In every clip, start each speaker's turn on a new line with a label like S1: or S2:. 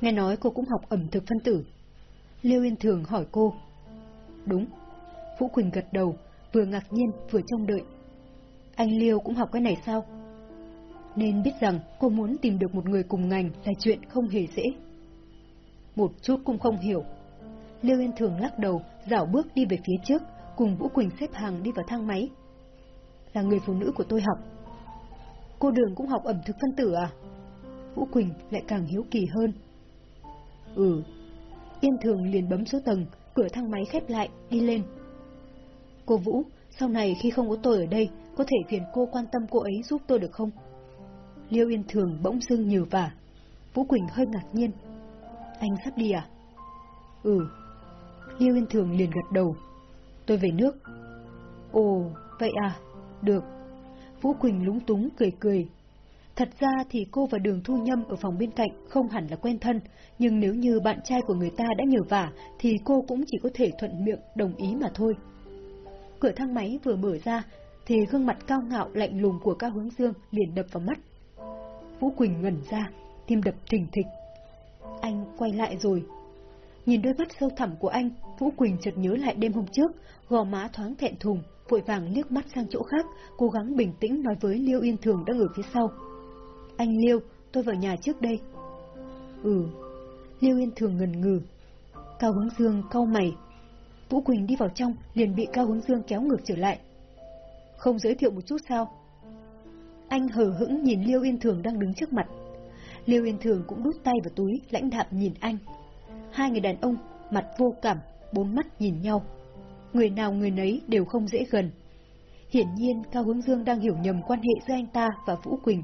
S1: Nghe nói cô cũng học ẩm thực phân tử. Liêu Yên Thường hỏi cô. Đúng. Vũ Quỳnh gật đầu, vừa ngạc nhiên vừa trông đợi. Anh Liêu cũng học cái này sao? Nên biết rằng cô muốn tìm được một người cùng ngành là chuyện không hề dễ. Một chút cũng không hiểu. Liêu Yên Thường lắc đầu, dảo bước đi về phía trước, cùng Vũ Quỳnh xếp hàng đi vào thang máy. Là người phụ nữ của tôi học. Cô Đường cũng học ẩm thực phân tử à? Vũ Quỳnh lại càng hiếu kỳ hơn. Ừ. Yên Thường liền bấm số tầng, cửa thang máy khép lại, đi lên. Cô Vũ, sau này khi không có tôi ở đây, có thể phiền cô quan tâm cô ấy giúp tôi được không? Liêu Yên Thường bỗng dưng nhừ vả. Vũ Quỳnh hơi ngạc nhiên. Anh sắp đi à? Ừ. Liêu Yên Thường liền gật đầu. Tôi về nước. Ồ, vậy à? Được. Vũ Quỳnh lúng túng cười cười. Thật ra thì cô và Đường Thu Nhâm ở phòng bên cạnh không hẳn là quen thân, nhưng nếu như bạn trai của người ta đã nhờ vả thì cô cũng chỉ có thể thuận miệng đồng ý mà thôi. Cửa thang máy vừa mở ra thì gương mặt cao ngạo lạnh lùng của Cao Hướng Dương liền đập vào mắt. Vũ Quỳnh ngẩn ra, tim đập thình thịch. Anh quay lại rồi. Nhìn đôi mắt sâu thẳm của anh, Vũ Quỳnh chợt nhớ lại đêm hôm trước, gò má thoáng thẹn thùng, vội vàng liếc mắt sang chỗ khác, cố gắng bình tĩnh nói với Liêu Yên Thường đang ở phía sau. Anh Liêu, tôi vào nhà trước đây. Ừ. Liêu Yên Thường ngần ngừ. Cao Hướng Dương cau mày. Vũ Quỳnh đi vào trong, liền bị Cao Hướng Dương kéo ngược trở lại. Không giới thiệu một chút sao? Anh hờ hững nhìn Liêu Yên Thường đang đứng trước mặt. Liêu Yên Thường cũng đút tay vào túi, lãnh đạm nhìn anh. Hai người đàn ông, mặt vô cảm, bốn mắt nhìn nhau. Người nào người nấy đều không dễ gần. Hiển nhiên, Cao Hướng Dương đang hiểu nhầm quan hệ giữa anh ta và Vũ Quỳnh.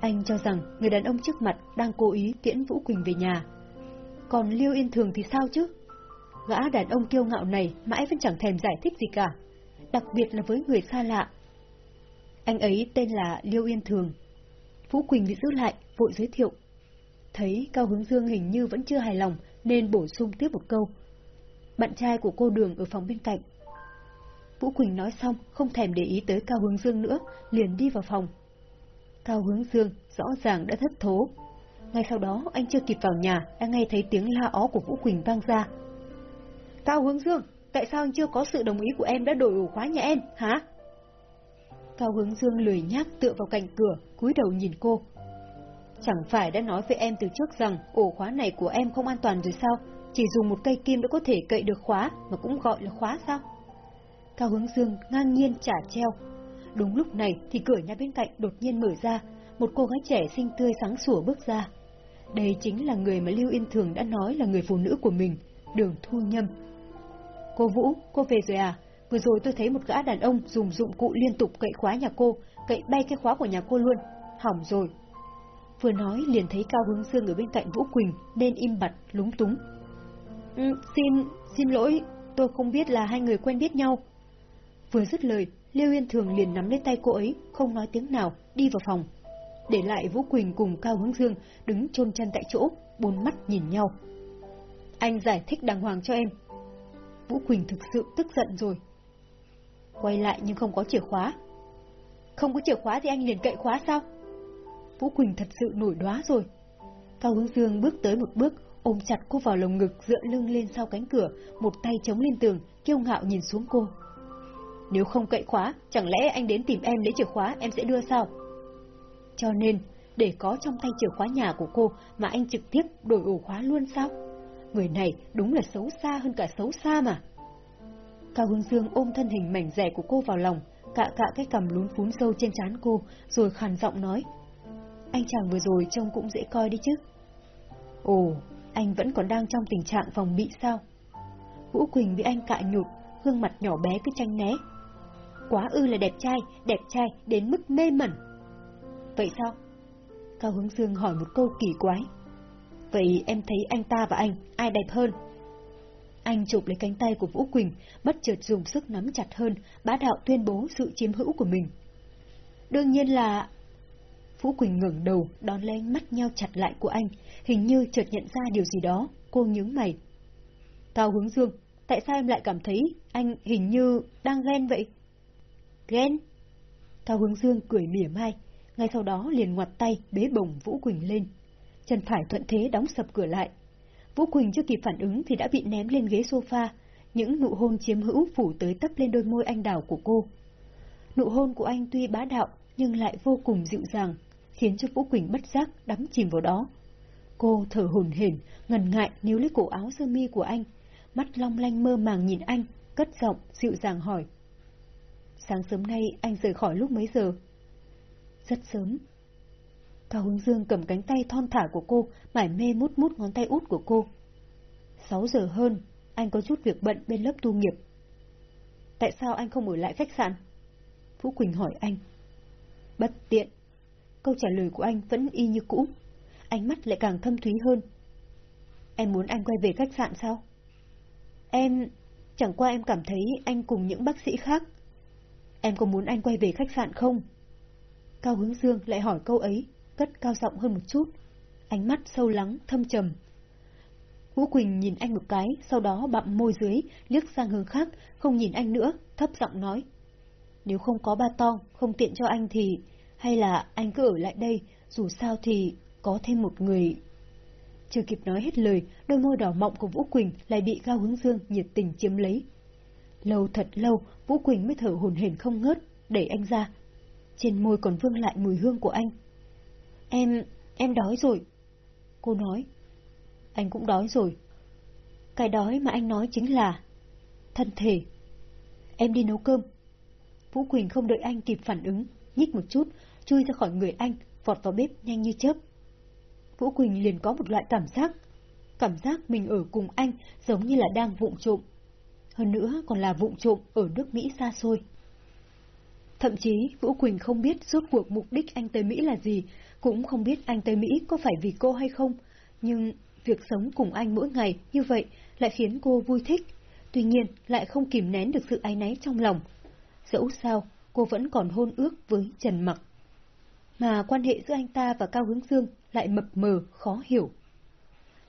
S1: Anh cho rằng người đàn ông trước mặt đang cố ý tiễn Vũ Quỳnh về nhà. Còn Liêu Yên Thường thì sao chứ? Gã đàn ông kiêu ngạo này mãi vẫn chẳng thèm giải thích gì cả. Đặc biệt là với người xa lạ. Anh ấy tên là Liêu Yên Thường. Vũ Quỳnh bị giữ lại, vội giới thiệu. Thấy Cao Hướng Dương hình như vẫn chưa hài lòng, nên bổ sung tiếp một câu. Bạn trai của cô Đường ở phòng bên cạnh. Vũ Quỳnh nói xong, không thèm để ý tới Cao Hướng Dương nữa, liền đi vào phòng. Cao Hướng Dương rõ ràng đã thất thố. Ngay sau đó, anh chưa kịp vào nhà, đã nghe thấy tiếng la ó của Vũ Quỳnh vang ra. Cao Hướng Dương, tại sao anh chưa có sự đồng ý của em đã đổi ổ khóa nhà em, hả? Cao Hướng Dương lười nhác tựa vào cạnh cửa, cúi đầu nhìn cô. Chẳng phải đã nói với em từ trước rằng ổ khóa này của em không an toàn rồi sao? Chỉ dùng một cây kim đã có thể cậy được khóa mà cũng gọi là khóa sao? Cao Hướng Dương ngang nhiên trả treo. Đúng lúc này thì cửa nhà bên cạnh đột nhiên mở ra, một cô gái trẻ xinh tươi sáng sủa bước ra. Đây chính là người mà Lưu Yên Thường đã nói là người phụ nữ của mình, Đường Thu Nhâm. Cô Vũ, cô về rồi à? Vừa rồi tôi thấy một gã đàn ông dùng dụng cụ liên tục cậy khóa nhà cô, cậy bay cái khóa của nhà cô luôn. Hỏng rồi. Vừa nói liền thấy Cao Hướng Dương ở bên cạnh Vũ Quỳnh nên im bặt, lúng túng. Ừ, xin, xin lỗi, tôi không biết là hai người quen biết nhau. Vừa dứt lời, Liêu Yên Thường liền nắm lấy tay cô ấy, không nói tiếng nào, đi vào phòng. Để lại Vũ Quỳnh cùng Cao Hướng Dương đứng chôn chân tại chỗ, bốn mắt nhìn nhau. Anh giải thích đàng hoàng cho em. Vũ Quỳnh thực sự tức giận rồi. Quay lại nhưng không có chìa khóa. Không có chìa khóa thì anh liền cậy khóa sao? Vũ Quỳnh thật sự nổi đoá rồi. Cao Hướng Dương bước tới một bước, ôm chặt cô vào lồng ngực dựa lưng lên sau cánh cửa, một tay chống lên tường, kiêu ngạo nhìn xuống cô. Nếu không cậy khóa, chẳng lẽ anh đến tìm em lấy chìa khóa em sẽ đưa sao? Cho nên, để có trong tay chìa khóa nhà của cô mà anh trực tiếp đổi ổ khóa luôn sao? Người này đúng là xấu xa hơn cả xấu xa mà. Cao Hương Dương ôm thân hình mảnh rẻ của cô vào lòng, cạ cạ cái cầm lún phún sâu trên trán cô, rồi khàn giọng nói. Anh chàng vừa rồi trông cũng dễ coi đi chứ. Ồ, anh vẫn còn đang trong tình trạng phòng bị sao? Vũ Quỳnh bị anh cạ nhụt, gương mặt nhỏ bé cứ tranh né. Quá ư là đẹp trai, đẹp trai đến mức mê mẩn. Vậy sao? Cao Hướng Dương hỏi một câu kỳ quái. Vậy em thấy anh ta và anh, ai đẹp hơn? Anh chụp lấy cánh tay của Vũ Quỳnh, bất chợt dùng sức nắm chặt hơn, bá đạo tuyên bố sự chiếm hữu của mình. Đương nhiên là... Vũ Quỳnh ngẩng đầu, đón lấy ánh mắt nhau chặt lại của anh, hình như chợt nhận ra điều gì đó, cô nhướng mày. Cao Hướng Dương, tại sao em lại cảm thấy anh hình như đang ghen vậy? Ghen? Cao Hướng Dương cười mỉa mai, ngay sau đó liền ngoặt tay bế bổng Vũ Quỳnh lên. chân phải thuận thế đóng sập cửa lại. Vũ Quỳnh chưa kịp phản ứng thì đã bị ném lên ghế sofa, những nụ hôn chiếm hữu phủ tới tấp lên đôi môi anh đào của cô. Nụ hôn của anh tuy bá đạo nhưng lại vô cùng dịu dàng, khiến cho Vũ Quỳnh bất giác đắm chìm vào đó. Cô thở hổn hển, ngần ngại níu lấy cổ áo sơ mi của anh, mắt long lanh mơ màng nhìn anh, cất giọng dịu dàng hỏi. Sáng sớm nay anh rời khỏi lúc mấy giờ? Rất sớm. Cao Hướng Dương cầm cánh tay thon thả của cô, mải mê mút mút ngón tay út của cô. Sáu giờ hơn, anh có chút việc bận bên lớp tu nghiệp. Tại sao anh không ở lại khách sạn? Vũ Quỳnh hỏi anh. Bất tiện. Câu trả lời của anh vẫn y như cũ. Ánh mắt lại càng thâm thúy hơn. Em muốn anh quay về khách sạn sao? Em... Chẳng qua em cảm thấy anh cùng những bác sĩ khác. Em có muốn anh quay về khách sạn không? Cao Hướng Dương lại hỏi câu ấy, cất cao giọng hơn một chút. Ánh mắt sâu lắng, thâm trầm. Vũ Quỳnh nhìn anh một cái, sau đó bặm môi dưới, liếc sang hướng khác, không nhìn anh nữa, thấp giọng nói. Nếu không có ba tong, không tiện cho anh thì... Hay là anh cứ ở lại đây, dù sao thì có thêm một người... Chưa kịp nói hết lời, đôi môi đỏ mọng của Vũ Quỳnh lại bị Cao Hướng Dương nhiệt tình chiếm lấy. Lâu thật lâu, Vũ Quỳnh mới thở hồn hển không ngớt, đẩy anh ra. Trên môi còn vương lại mùi hương của anh. Em, em đói rồi. Cô nói. Anh cũng đói rồi. Cái đói mà anh nói chính là thân thể. Em đi nấu cơm. Vũ Quỳnh không đợi anh kịp phản ứng, nhích một chút, chui ra khỏi người anh, vọt vào bếp nhanh như chớp. Vũ Quỳnh liền có một loại cảm giác, cảm giác mình ở cùng anh giống như là đang vụng trộm. Hơn nữa còn là vụng trộm ở nước Mỹ xa xôi. Thậm chí Vũ Quỳnh không biết rốt cuộc mục đích anh tới Mỹ là gì, cũng không biết anh tới Mỹ có phải vì cô hay không, nhưng việc sống cùng anh mỗi ngày như vậy lại khiến cô vui thích, tuy nhiên lại không kìm nén được sự áy náy trong lòng. Dẫu sao, cô vẫn còn hôn ước với Trần Mặc. Mà quan hệ giữa anh ta và Cao Hướng Dương lại mập mờ, khó hiểu.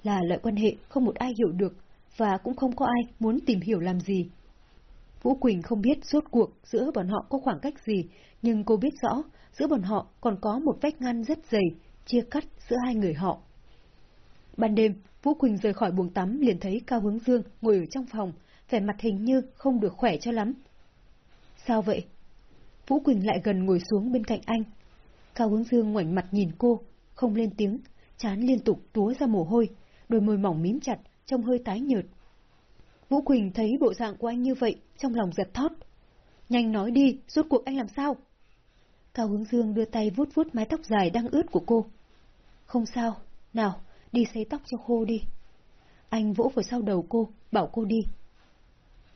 S1: Là loại quan hệ không một ai hiểu được, và cũng không có ai muốn tìm hiểu làm gì. Vũ Quỳnh không biết rốt cuộc giữa bọn họ có khoảng cách gì, nhưng cô biết rõ giữa bọn họ còn có một vách ngăn rất dày, chia cắt giữa hai người họ. Ban đêm, Vũ Quỳnh rời khỏi buồng tắm liền thấy Cao Hướng Dương ngồi ở trong phòng, vẻ mặt hình như không được khỏe cho lắm. Sao vậy? Vũ Quỳnh lại gần ngồi xuống bên cạnh anh. Cao Hướng Dương ngoảnh mặt nhìn cô, không lên tiếng, chán liên tục túa ra mồ hôi, đôi môi mỏng mím chặt, trông hơi tái nhợt. Vũ Quỳnh thấy bộ dạng của anh như vậy, trong lòng giật thót. Nhanh nói đi, rốt cuộc anh làm sao? Cao Hướng Dương đưa tay vuốt vuốt mái tóc dài đang ướt của cô. Không sao, nào, đi sấy tóc cho khô đi. Anh vỗ vào sau đầu cô, bảo cô đi.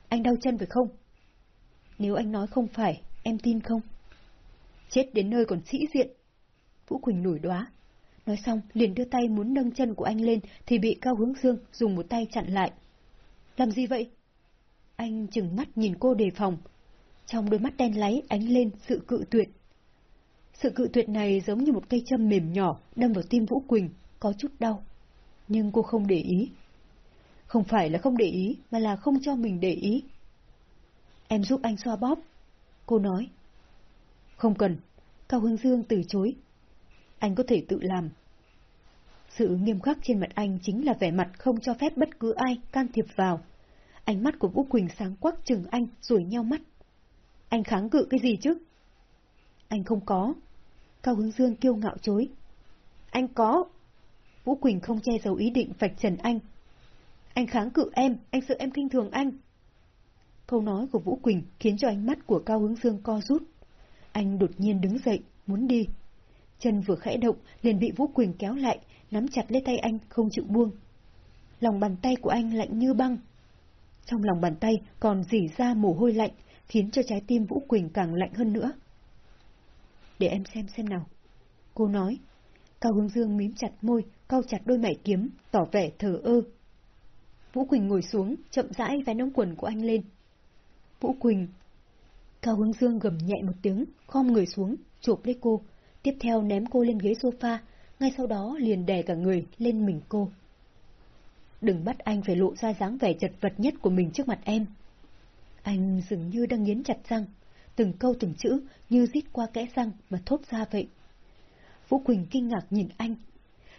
S1: Anh đau chân phải không? Nếu anh nói không phải, em tin không? Chết đến nơi còn sĩ diện. Vũ Quỳnh nổi đoá. Nói xong, liền đưa tay muốn nâng chân của anh lên thì bị Cao Hướng Dương dùng một tay chặn lại. Làm gì vậy? Anh chừng mắt nhìn cô đề phòng. Trong đôi mắt đen láy ánh lên sự cự tuyệt. Sự cự tuyệt này giống như một cây châm mềm nhỏ đâm vào tim Vũ Quỳnh, có chút đau. Nhưng cô không để ý. Không phải là không để ý, mà là không cho mình để ý. Em giúp anh xoa bóp. Cô nói. Không cần. Cao Hương Dương từ chối. Anh có thể tự làm. Sự nghiêm khắc trên mặt anh chính là vẻ mặt không cho phép bất cứ ai can thiệp vào. Ánh mắt của Vũ Quỳnh sáng quắc chừng anh rồi nheo mắt. Anh kháng cự cái gì chứ? Anh không có. Cao Hướng Dương kiêu ngạo chối. Anh có. Vũ Quỳnh không che giấu ý định vạch trần anh. Anh kháng cự em, anh sợ em kinh thường anh. Câu nói của Vũ Quỳnh khiến cho ánh mắt của Cao Hướng Dương co rút. Anh đột nhiên đứng dậy, muốn đi. Chân vừa khẽ động, liền bị Vũ Quỳnh kéo lại, nắm chặt lấy tay anh, không chịu buông. Lòng bàn tay của anh lạnh như băng. Trong lòng bàn tay còn dỉ ra mồ hôi lạnh, khiến cho trái tim Vũ Quỳnh càng lạnh hơn nữa. Để em xem xem nào. Cô nói. Cao Hướng Dương mím chặt môi, cau chặt đôi mày kiếm, tỏ vẻ thờ ơ. Vũ Quỳnh ngồi xuống, chậm rãi vén ống quần của anh lên. Vũ Quỳnh. Cao Hướng Dương gầm nhẹ một tiếng, khom người xuống, chụp lấy cô, tiếp theo ném cô lên ghế sofa, ngay sau đó liền đè cả người lên mình cô. Đừng bắt anh phải lộ ra dáng vẻ chật vật nhất của mình trước mặt em. Anh dường như đang nghiến chặt răng, từng câu từng chữ như rít qua kẽ răng mà thốt ra vậy. Vũ Quỳnh kinh ngạc nhìn anh.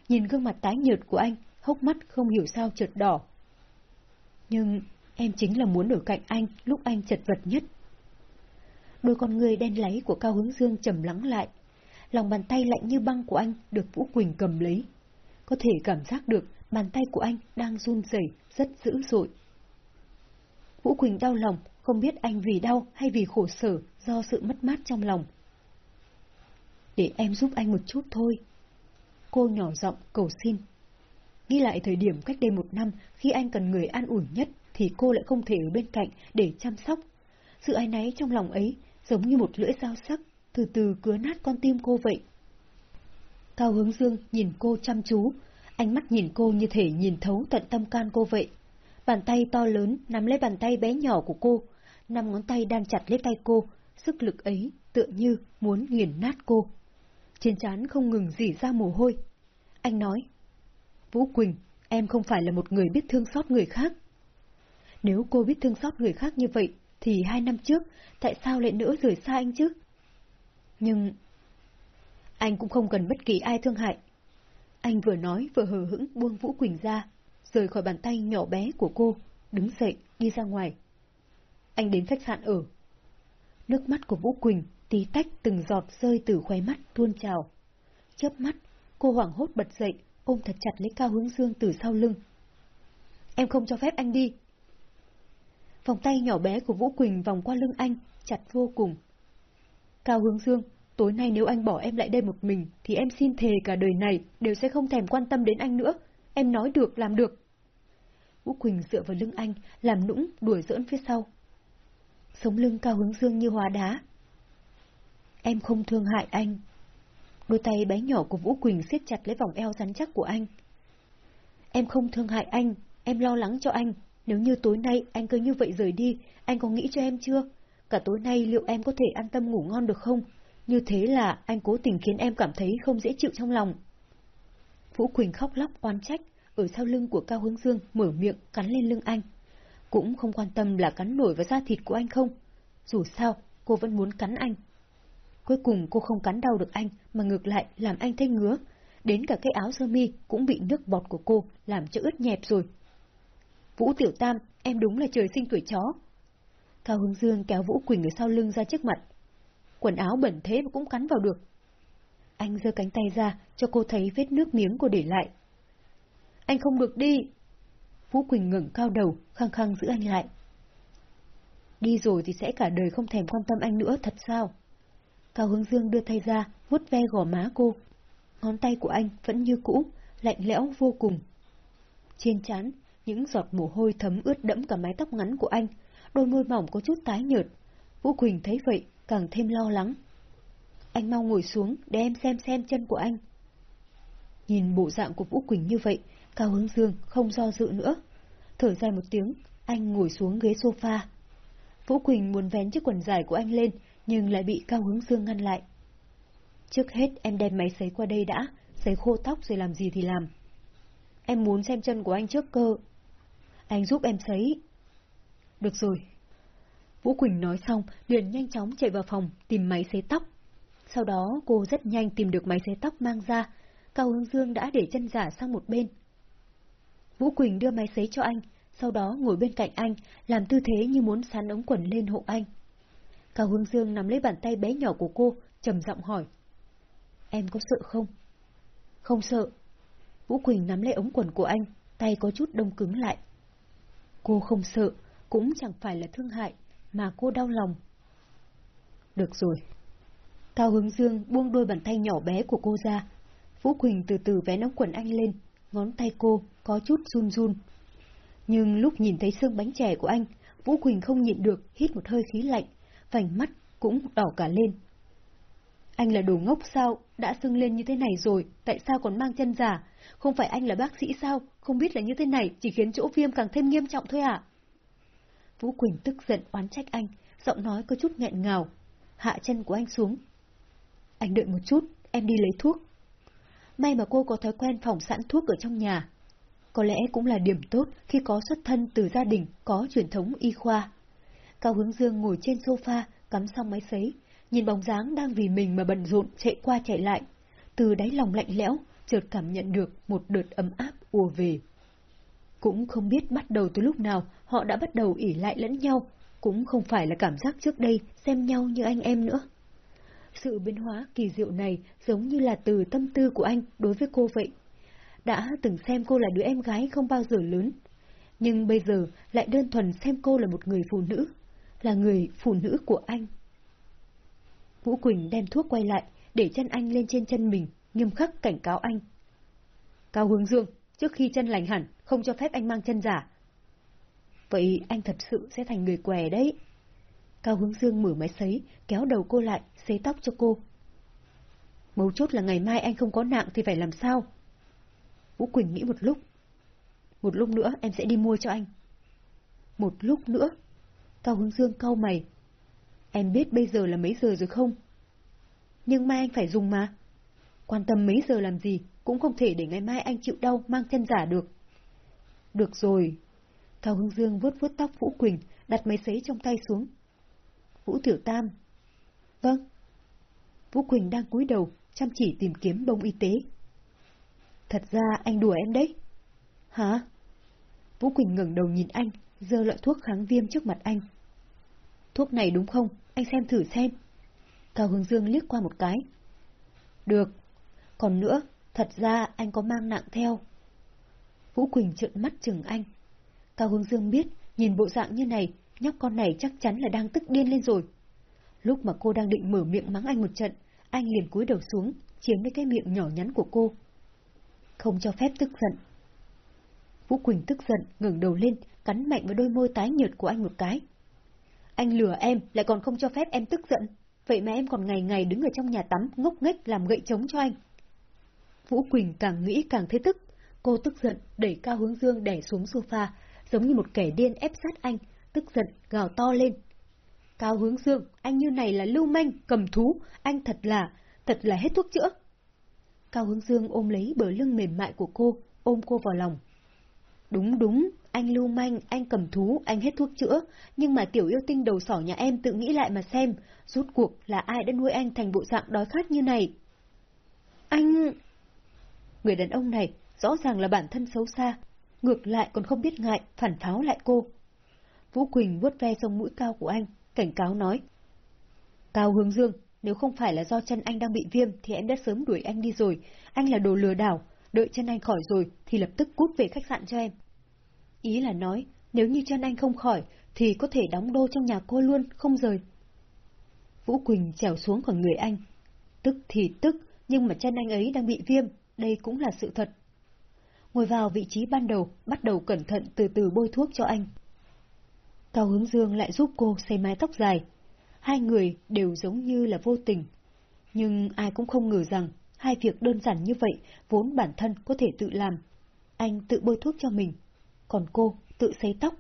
S1: nhìn gương mặt tái nhợt của anh, hốc mắt không hiểu sao chợt đỏ. Nhưng em chính là muốn ở cạnh anh lúc anh chật vật nhất. Đôi con người đen láy của Cao Hướng Dương trầm lắng lại. Lòng bàn tay lạnh như băng của anh được Vũ Quỳnh cầm lấy. Có thể cảm giác được bàn tay của anh đang run rẩy rất dữ dội. Vũ Quỳnh đau lòng, không biết anh vì đau hay vì khổ sở do sự mất mát trong lòng. Để em giúp anh một chút thôi. Cô nhỏ giọng cầu xin. Nghĩ lại thời điểm cách đây một năm khi anh cần người an ủi nhất thì cô lại không thể ở bên cạnh để chăm sóc. Sự ái náy trong lòng ấy giống như một lưỡi dao sắc từ từ cứa nát con tim cô vậy. Cao hướng dương nhìn cô chăm chú, ánh mắt nhìn cô như thể nhìn thấu tận tâm can cô vậy. Bàn tay to lớn nắm lấy bàn tay bé nhỏ của cô, năm ngón tay đan chặt lấy tay cô, sức lực ấy tựa như muốn nghiền nát cô. Trên trán không ngừng rỉ ra mồ hôi. Anh nói, Vũ Quỳnh, em không phải là một người biết thương xót người khác. Nếu cô biết thương xót người khác như vậy, thì hai năm trước, tại sao lại nỡ rời xa anh chứ? Nhưng... Anh cũng không cần bất kỳ ai thương hại. Anh vừa nói vừa hờ hững buông Vũ Quỳnh ra, rời khỏi bàn tay nhỏ bé của cô, đứng dậy, đi ra ngoài. Anh đến khách sạn ở. Nước mắt của Vũ Quỳnh tí tách từng giọt rơi từ khóe mắt tuôn trào. Chớp mắt, cô hoảng hốt bật dậy, ôm thật chặt lấy Cao Hướng Dương từ sau lưng. Em không cho phép anh đi. Vòng tay nhỏ bé của Vũ Quỳnh vòng qua lưng anh, chặt vô cùng. Cao Hướng Dương, tối nay nếu anh bỏ em lại đây một mình, thì em xin thề cả đời này đều sẽ không thèm quan tâm đến anh nữa. Em nói được, làm được. Vũ Quỳnh dựa vào lưng anh, làm nũng, đuổi giỡn phía sau. Sống lưng Cao Hướng Dương như hóa đá. Em không thương hại anh. Đôi tay bé nhỏ của Vũ Quỳnh siết chặt lấy vòng eo rắn chắc của anh. Em không thương hại anh, em lo lắng cho anh. Nếu như tối nay anh cứ như vậy rời đi, anh có nghĩ cho em chưa? Cả tối nay liệu em có thể an tâm ngủ ngon được không? Như thế là anh cố tình khiến em cảm thấy không dễ chịu trong lòng. Vũ Quỳnh khóc lóc oan trách, ở sau lưng của Cao Hướng Dương mở miệng cắn lên lưng anh. Cũng không quan tâm là cắn nổi vào da thịt của anh không. Dù sao, cô vẫn muốn cắn anh. Cuối cùng cô không cắn đau được anh, mà ngược lại làm anh thấy ngứa. Đến cả cái áo sơ mi cũng bị nước bọt của cô làm cho ướt nhẹp rồi. Vũ Tiểu Tam, em đúng là trời sinh tuổi chó. Cao Hướng Dương kéo Vũ Quỳnh ở sau lưng ra trước mặt. Quần áo bẩn thế mà cũng cắn vào được. Anh giơ cánh tay ra cho cô thấy vết nước miếng cô để lại. Anh không được đi. Vũ Quỳnh ngẩng cao đầu, khăng khăng giữ anh lại. Đi rồi thì sẽ cả đời không thèm quan tâm anh nữa, thật sao? Cao Hướng Dương đưa tay ra, vuốt ve gò má cô. Ngón tay của anh vẫn như cũ, lạnh lẽo vô cùng. Trên chán những giọt mồ hôi thấm ướt đẫm cả mái tóc ngắn của anh, đôi môi mỏng có chút tái nhợt. Vũ Quỳnh thấy vậy, càng thêm lo lắng. Anh mau ngồi xuống để em xem xem chân của anh. Nhìn bộ dạng của Vũ Quỳnh như vậy, Cao Hướng Dương không do dự nữa. Thở dài một tiếng, anh ngồi xuống ghế sofa. Vũ Quỳnh muốn vén chiếc quần dài của anh lên, nhưng lại bị Cao Hướng Dương ngăn lại. Trước hết em đem máy sấy qua đây đã, sấy khô tóc rồi làm gì thì làm. Em muốn xem chân của anh trước cơ. Anh giúp em sấy. Được rồi. Vũ Quỳnh nói xong, liền nhanh chóng chạy vào phòng tìm máy xế tóc. Sau đó cô rất nhanh tìm được máy xế tóc mang ra, Cao Hướng Dương đã để chân giả sang một bên. Vũ Quỳnh đưa máy xế cho anh, sau đó ngồi bên cạnh anh, làm tư thế như muốn sán ống quần lên hộ anh. Cao Hướng Dương nắm lấy bàn tay bé nhỏ của cô, trầm giọng hỏi. Em có sợ không? Không sợ. Vũ Quỳnh nắm lấy ống quần của anh, tay có chút đông cứng lại. Cô không sợ, cũng chẳng phải là thương hại, mà cô đau lòng. Được rồi. Cao Hướng Dương buông đôi bàn tay nhỏ bé của cô ra. Vũ Quỳnh từ từ vén ống quần anh lên, ngón tay cô có chút run run. Nhưng lúc nhìn thấy xương bánh chè của anh, Vũ Quỳnh không nhịn được hít một hơi khí lạnh, vành mắt cũng đỏ cả lên. Anh là đồ ngốc sao, đã sưng lên như thế này rồi, tại sao còn mang chân giả? Không phải anh là bác sĩ sao, không biết là như thế này, chỉ khiến chỗ viêm càng thêm nghiêm trọng thôi à? Vũ Quỳnh tức giận oán trách anh, giọng nói có chút nghẹn ngào. Hạ chân của anh xuống. Anh đợi một chút, em đi lấy thuốc. May mà cô có thói quen phòng sẵn thuốc ở trong nhà. Có lẽ cũng là điểm tốt khi có xuất thân từ gia đình có truyền thống y khoa. Cao Hướng Dương ngồi trên sofa, cắm xong máy sấy, nhìn bóng dáng đang vì mình mà bận rộn chạy qua chạy lại. Từ đáy lòng lạnh lẽo, chợt cảm nhận được một đợt ấm áp ùa về. Cũng không biết bắt đầu từ lúc nào họ đã bắt đầu ỉ lại lẫn nhau, cũng không phải là cảm giác trước đây xem nhau như anh em nữa. Sự biến hóa kỳ diệu này giống như là từ tâm tư của anh đối với cô vậy. Đã từng xem cô là đứa em gái không bao giờ lớn, nhưng bây giờ lại đơn thuần xem cô là một người phụ nữ, là người phụ nữ của anh. Vũ Quỳnh đem thuốc quay lại, để chân anh lên trên chân mình, nghiêm khắc cảnh cáo anh. Cao Hướng Dương, trước khi chân lành hẳn, không cho phép anh mang chân giả. Vậy anh thật sự sẽ thành người què đấy. Cao Hướng Dương mở máy sấy, kéo đầu cô lại, xế tóc cho cô. Mấu chốt là ngày mai anh không có nặng thì phải làm sao? Vũ Quỳnh nghĩ một lúc. Một lúc nữa em sẽ đi mua cho anh. Một lúc nữa? Cao Hướng Dương cau mày. Em biết bây giờ là mấy giờ rồi không? Nhưng mai anh phải dùng mà. Quan tâm mấy giờ làm gì, cũng không thể để ngày mai anh chịu đau mang chân giả được. Được rồi. Cao Hưng Dương vuốt vuốt tóc Vũ Quỳnh, đặt máy sấy trong tay xuống. Vũ Tiểu Tam. Vâng. Vũ Quỳnh đang cúi đầu, chăm chỉ tìm kiếm bông y tế. Thật ra anh đùa em đấy. Hả? Vũ Quỳnh ngẩng đầu nhìn anh, giơ loại thuốc kháng viêm trước mặt anh. Thuốc này đúng không? Anh xem thử xem. Cao Hướng Dương liếc qua một cái. Được. Còn nữa, thật ra anh có mang nặng theo. Vũ Quỳnh trợn mắt chừng anh. Cao Hướng Dương biết, nhìn bộ dạng như này, nhóc con này chắc chắn là đang tức điên lên rồi. Lúc mà cô đang định mở miệng mắng anh một trận, anh liền cúi đầu xuống, chiếm lấy cái miệng nhỏ nhắn của cô. Không cho phép tức giận. Vũ Quỳnh tức giận, ngẩng đầu lên, cắn mạnh vào đôi môi tái nhợt của anh một cái. Anh lừa em, lại còn không cho phép em tức giận. Vậy mà em còn ngày ngày đứng ở trong nhà tắm ngốc nghếch làm gậy trống cho anh. Vũ Quỳnh càng nghĩ càng thấy tức. Cô tức giận, đẩy Cao Hướng Dương đè xuống sofa, giống như một kẻ điên ép sát anh, tức giận, gào to lên. Cao Hướng Dương, anh như này là lưu manh, cầm thú, anh thật là, thật là hết thuốc chữa. Cao Hướng Dương ôm lấy bờ lưng mềm mại của cô, ôm cô vào lòng. Đúng đúng, anh lưu manh, anh cầm thú, anh hết thuốc chữa, nhưng mà tiểu yêu tinh đầu sỏ nhà em tự nghĩ lại mà xem, rút cuộc là ai đã nuôi anh thành bộ dạng đói khát như này. Anh... Người đàn ông này rõ ràng là bản thân xấu xa, ngược lại còn không biết ngại, phản pháo lại cô. Vũ Quỳnh vuốt ve sông mũi cao của anh, cảnh cáo nói. Cao Hướng Dương, nếu không phải là do chân anh đang bị viêm thì em đã sớm đuổi anh đi rồi, anh là đồ lừa đảo, đợi chân anh khỏi rồi thì lập tức cút về khách sạn cho em. Ý là nói, nếu như chân anh không khỏi, thì có thể đóng đô trong nhà cô luôn, không rời. Vũ Quỳnh trèo xuống khỏi người anh. Tức thì tức, nhưng mà chân anh ấy đang bị viêm, đây cũng là sự thật. Ngồi vào vị trí ban đầu, bắt đầu cẩn thận từ từ bôi thuốc cho anh. Cao Hướng Dương lại giúp cô xây mái tóc dài. Hai người đều giống như là vô tình. Nhưng ai cũng không ngờ rằng hai việc đơn giản như vậy vốn bản thân có thể tự làm. Anh tự bôi thuốc cho mình, còn cô tự xây tóc.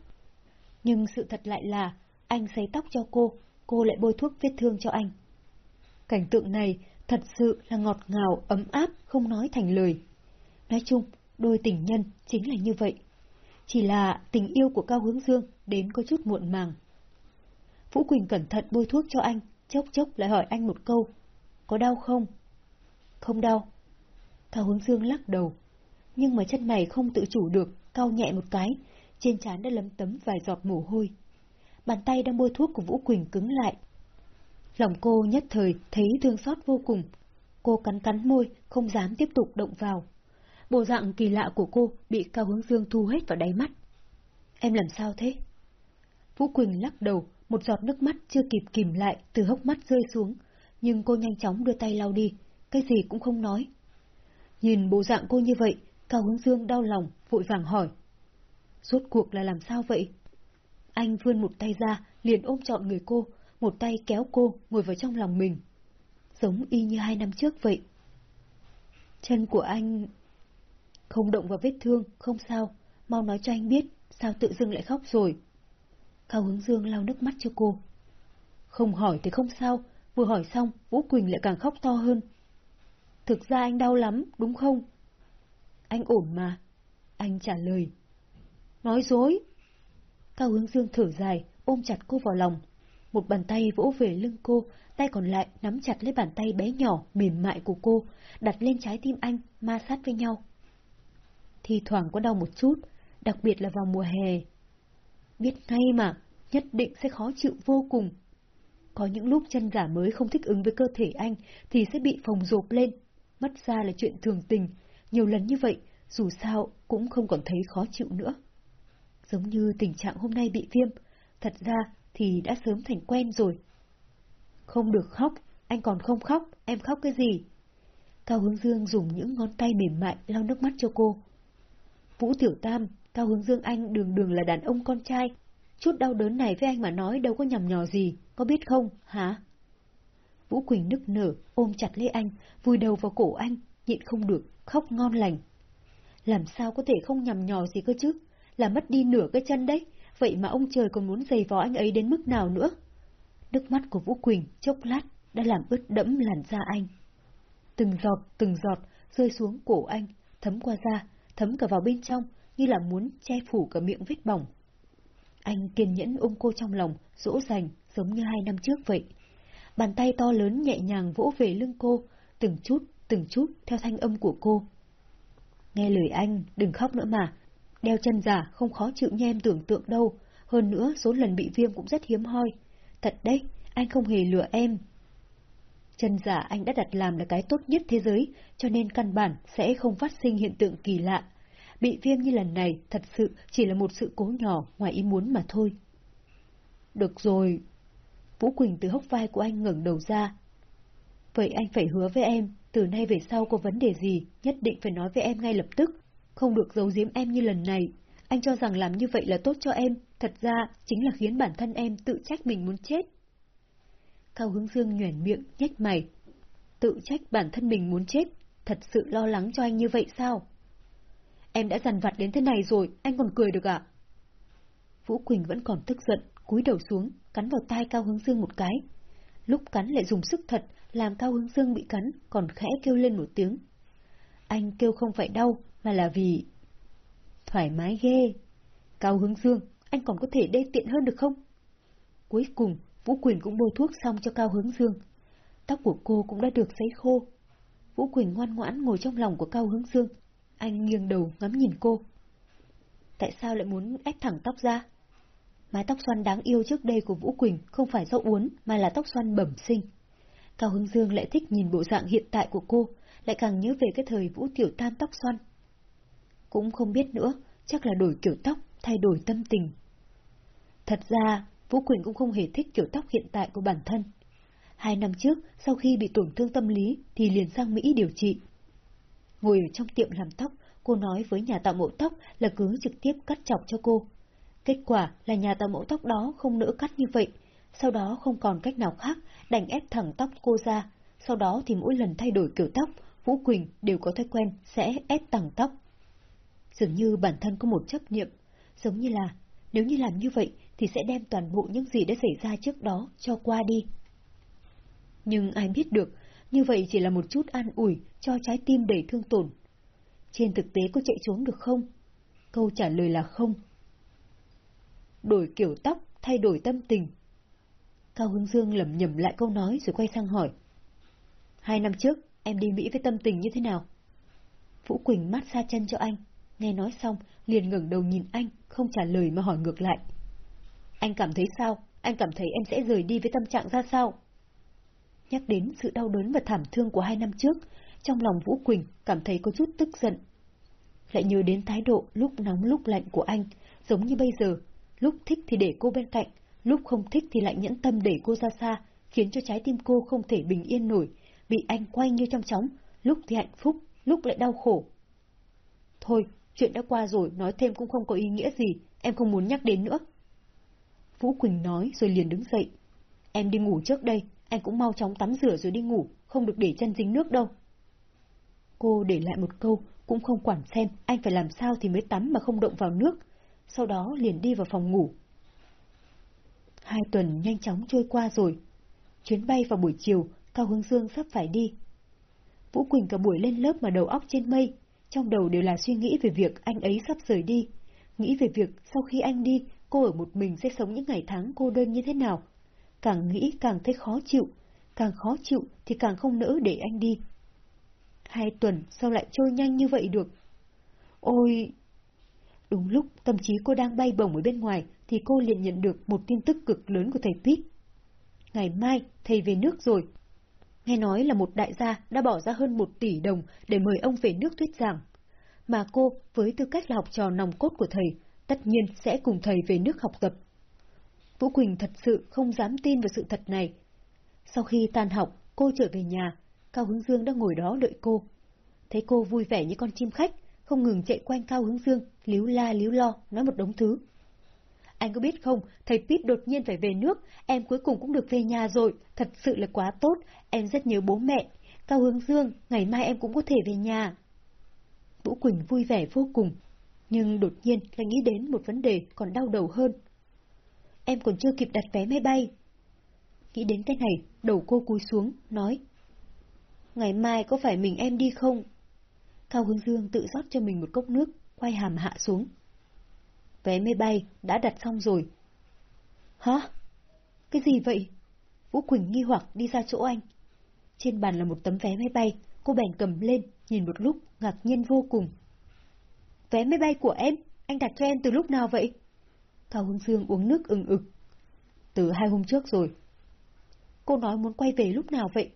S1: Nhưng sự thật lại là, anh xây tóc cho cô, cô lại bôi thuốc vết thương cho anh. Cảnh tượng này thật sự là ngọt ngào, ấm áp, không nói thành lời. Nói chung, đôi tình nhân chính là như vậy. Chỉ là tình yêu của Cao Hướng Dương đến có chút muộn màng. Vũ Quỳnh cẩn thận bôi thuốc cho anh, chốc chốc lại hỏi anh một câu. Có đau không? Không đau. Cao Hướng Dương lắc đầu. Nhưng mà chân mày không tự chủ được, cau nhẹ một cái, trên trán đã lấm tấm vài giọt mồ hôi. Bàn tay đang bôi thuốc của Vũ Quỳnh cứng lại. Lòng cô nhất thời thấy thương xót vô cùng. Cô cắn cắn môi, không dám tiếp tục động vào. Bộ dạng kỳ lạ của cô bị Cao Hướng Dương thu hết vào đáy mắt. Em làm sao thế? Vũ Quỳnh lắc đầu, một giọt nước mắt chưa kịp kìm lại từ hốc mắt rơi xuống, nhưng cô nhanh chóng đưa tay lau đi, cái gì cũng không nói. Nhìn bộ dạng cô như vậy, Cao Hướng Dương đau lòng, vội vàng hỏi. Rốt cuộc là làm sao vậy? Anh vươn một tay ra, liền ôm trọn người cô, một tay kéo cô ngồi vào trong lòng mình. Giống y như hai năm trước vậy. Chân của anh... Không động vào vết thương, không sao, mau nói cho anh biết, sao tự dưng lại khóc rồi. Cao Hướng Dương lau nước mắt cho cô. Không hỏi thì không sao, vừa hỏi xong, Vũ Quỳnh lại càng khóc to hơn. Thực ra anh đau lắm, đúng không? Anh ổn mà. Anh trả lời. Nói dối. Cao hướng dương thở dài, ôm chặt cô vào lòng một bàn tay vỗ về lưng cô, tay còn lại nắm chặt lấy bàn tay bé nhỏ, mềm mại của cô, đặt lên trái tim anh, ma sát với nhau. Thì thoảng có đau một chút, đặc biệt là vào mùa hè. Biết ngay mà, nhất định sẽ khó chịu vô cùng. Có những lúc chân giả mới không thích ứng với cơ thể anh thì sẽ bị phồng rộp lên. Mất ra là chuyện thường tình, nhiều lần như vậy, dù sao cũng không còn thấy khó chịu nữa. Giống như tình trạng hôm nay bị viêm, thật ra thì đã sớm thành quen rồi. Không được khóc, anh còn không khóc, em khóc cái gì? Cao Hướng Dương dùng những ngón tay mềm mại lau nước mắt cho cô. Vũ Tiểu Tam, Cao Hướng Dương anh đường đường là đàn ông con trai. Chút đau đớn này với anh mà nói đâu có nhầm nhò gì, có biết không, hả? Vũ Quỳnh nức nở, ôm chặt lấy anh, vùi đầu vào cổ anh, nhịn không được, khóc ngon lành. Làm sao có thể không nhầm nhò gì cơ chứ? Là mất đi nửa cái chân đấy, vậy mà ông trời còn muốn giày vò anh ấy đến mức nào nữa? Nước mắt của Vũ Quỳnh chốc lát đã làm ướt đẫm làn da anh. Từng giọt, từng giọt rơi xuống cổ anh, thấm qua da, thấm cả vào bên trong, như là muốn che phủ cả miệng vết bỏng. Anh kiên nhẫn ôm cô trong lòng, dỗ dành, giống như hai năm trước vậy. Bàn tay to lớn nhẹ nhàng vỗ về lưng cô, từng chút, từng chút theo thanh âm của cô. Nghe lời anh, đừng khóc nữa mà. Đeo chân giả không khó chịu như em tưởng tượng đâu. Hơn nữa, số lần bị viêm cũng rất hiếm hoi. Thật đấy, anh không hề lừa em. Chân giả anh đã đặt làm là cái tốt nhất thế giới, cho nên căn bản sẽ không phát sinh hiện tượng kỳ lạ. Bị viêm như lần này thật sự chỉ là một sự cố nhỏ ngoài ý muốn mà thôi. Được rồi. Vũ Quỳnh từ hốc vai của anh ngẩng đầu ra. Vậy anh phải hứa với em, từ nay về sau có vấn đề gì, nhất định phải nói với em ngay lập tức. Không được giấu giếm em như lần này. Anh cho rằng làm như vậy là tốt cho em, thật ra chính là khiến bản thân em tự trách mình muốn chết. Cao Hướng Dương nhoẻn miệng, nhếch mày. Tự trách bản thân mình muốn chết, thật sự lo lắng cho anh như vậy sao? Em đã dằn vặt đến thế này rồi, anh còn cười được ạ? À? Vũ Quỳnh vẫn còn tức giận, cúi đầu xuống, cắn vào tai Cao Hướng Dương một cái. Lúc cắn lại dùng sức thật, làm Cao Hướng Dương bị cắn, còn khẽ kêu lên một tiếng. Anh kêu không phải đau, mà là vì... Thoải mái ghê. Cao Hướng Dương, anh còn có thể đê tiện hơn được không? Cuối cùng, Vũ Quỳnh cũng bôi thuốc xong cho Cao Hướng Dương. Tóc của cô cũng đã được sấy khô. Vũ Quỳnh ngoan ngoãn ngồi trong lòng của Cao Hướng Dương. Anh nghiêng đầu ngắm nhìn cô. Tại sao lại muốn ép thẳng tóc ra? Mái tóc xoăn đáng yêu trước đây của Vũ Quỳnh không phải do uốn mà là tóc xoăn bẩm sinh. Cao Hướng Dương lại thích nhìn bộ dạng hiện tại của cô, lại càng nhớ về cái thời Vũ Tiểu Tam tóc xoăn. Cũng không biết nữa, chắc là đổi kiểu tóc, thay đổi tâm tình. Thật ra, Vũ Quỳnh cũng không hề thích kiểu tóc hiện tại của bản thân. Hai năm trước, sau khi bị tổn thương tâm lý, thì liền sang Mỹ điều trị. Ngồi ở trong tiệm làm tóc, cô nói với nhà tạo mẫu tóc là cứ trực tiếp cắt chọc cho cô. Kết quả là nhà tạo mẫu tóc đó không nỡ cắt như vậy, sau đó không còn cách nào khác, đành ép thẳng tóc cô ra. Sau đó thì mỗi lần thay đổi kiểu tóc, Vũ Quỳnh đều có thói quen sẽ ép thẳng tóc. Dường như bản thân có một chấp niệm, giống như là nếu như làm như vậy thì sẽ đem toàn bộ những gì đã xảy ra trước đó cho qua đi. Nhưng ai biết được, như vậy chỉ là một chút an ủi cho trái tim đầy thương tổn. Trên thực tế có chạy trốn được không? Câu trả lời là không. Đổi kiểu tóc, thay đổi tâm tình. Cao Hưng Dương lầm nhầm lại câu nói rồi quay sang hỏi. Hai năm trước, em đi Mỹ với tâm tình như thế nào? Vũ Quỳnh mát xa chân cho anh, nghe nói xong, liền ngẩng đầu nhìn anh, không trả lời mà hỏi ngược lại. Anh cảm thấy sao? Anh cảm thấy em sẽ rời đi với tâm trạng ra sao? Nhắc đến sự đau đớn và thảm thương của hai năm trước, trong lòng Vũ Quỳnh cảm thấy có chút tức giận. Lại nhớ đến thái độ lúc nóng lúc lạnh của anh, giống như bây giờ, lúc thích thì để cô bên cạnh, lúc không thích thì lại nhẫn tâm để cô ra xa, khiến cho trái tim cô không thể bình yên nổi, bị anh quay như trong chóng, lúc thì hạnh phúc, lúc lại đau khổ. Thôi, chuyện đã qua rồi, nói thêm cũng không có ý nghĩa gì, em không muốn nhắc đến nữa. Vũ Quỳnh nói rồi liền đứng dậy. Em đi ngủ trước đây, anh cũng mau chóng tắm rửa rồi đi ngủ, không được để chân dính nước đâu. Cô để lại một câu, cũng không quản xem anh phải làm sao thì mới tắm mà không động vào nước, sau đó liền đi vào phòng ngủ. Hai tuần nhanh chóng trôi qua rồi. Chuyến bay vào buổi chiều, Cao Hướng Dương sắp phải đi. Vũ Quỳnh cả buổi lên lớp mà đầu óc trên mây, trong đầu đều là suy nghĩ về việc anh ấy sắp rời đi, nghĩ về việc sau khi anh đi, cô ở một mình sẽ sống những ngày tháng cô đơn như thế nào. càng nghĩ càng thấy khó chịu, càng khó chịu thì càng không nỡ để anh đi. Hai tuần sao lại trôi nhanh như vậy được? Ôi! Đúng lúc tâm trí cô đang bay bổng ở bên ngoài thì cô liền nhận được một tin tức cực lớn của thầy Pete. Ngày mai thầy về nước rồi. Nghe nói là một đại gia đã bỏ ra hơn một tỷ đồng để mời ông về nước thuyết giảng. Mà cô, với tư cách là học trò nòng cốt của thầy, tất nhiên sẽ cùng thầy về nước học tập. Vũ Quỳnh thật sự không dám tin vào sự thật này. Sau khi tan học, cô trở về nhà, Cao Hướng Dương đang ngồi đó đợi cô. Thấy cô vui vẻ như con chim khách, không ngừng chạy quanh Cao Hướng Dương, líu la líu lo, nói một đống thứ. Anh có biết không, thầy Pít đột nhiên phải về nước, em cuối cùng cũng được về nhà rồi, thật sự là quá tốt, em rất nhớ bố mẹ. Cao Hướng Dương, ngày mai em cũng có thể về nhà. Vũ Quỳnh vui vẻ vô cùng, nhưng đột nhiên lại nghĩ đến một vấn đề còn đau đầu hơn. Em còn chưa kịp đặt vé máy bay. Nghĩ đến cái này, đầu cô cúi xuống, nói. Ngày mai có phải mình em đi không? Cao Hướng Dương tự rót cho mình một cốc nước, quay hàm hạ xuống. Vé máy bay đã đặt xong rồi. Hả? Cái gì vậy? Vũ Quỳnh nghi hoặc đi ra chỗ anh. Trên bàn là một tấm vé máy bay, cô bèn cầm lên, nhìn một lúc, ngạc nhiên vô cùng. Vé máy bay của em, anh đặt cho em từ lúc nào vậy? Cao Hưng Dương uống nước ừng ực. Từ hai hôm trước rồi. Cô nói muốn quay về lúc nào vậy?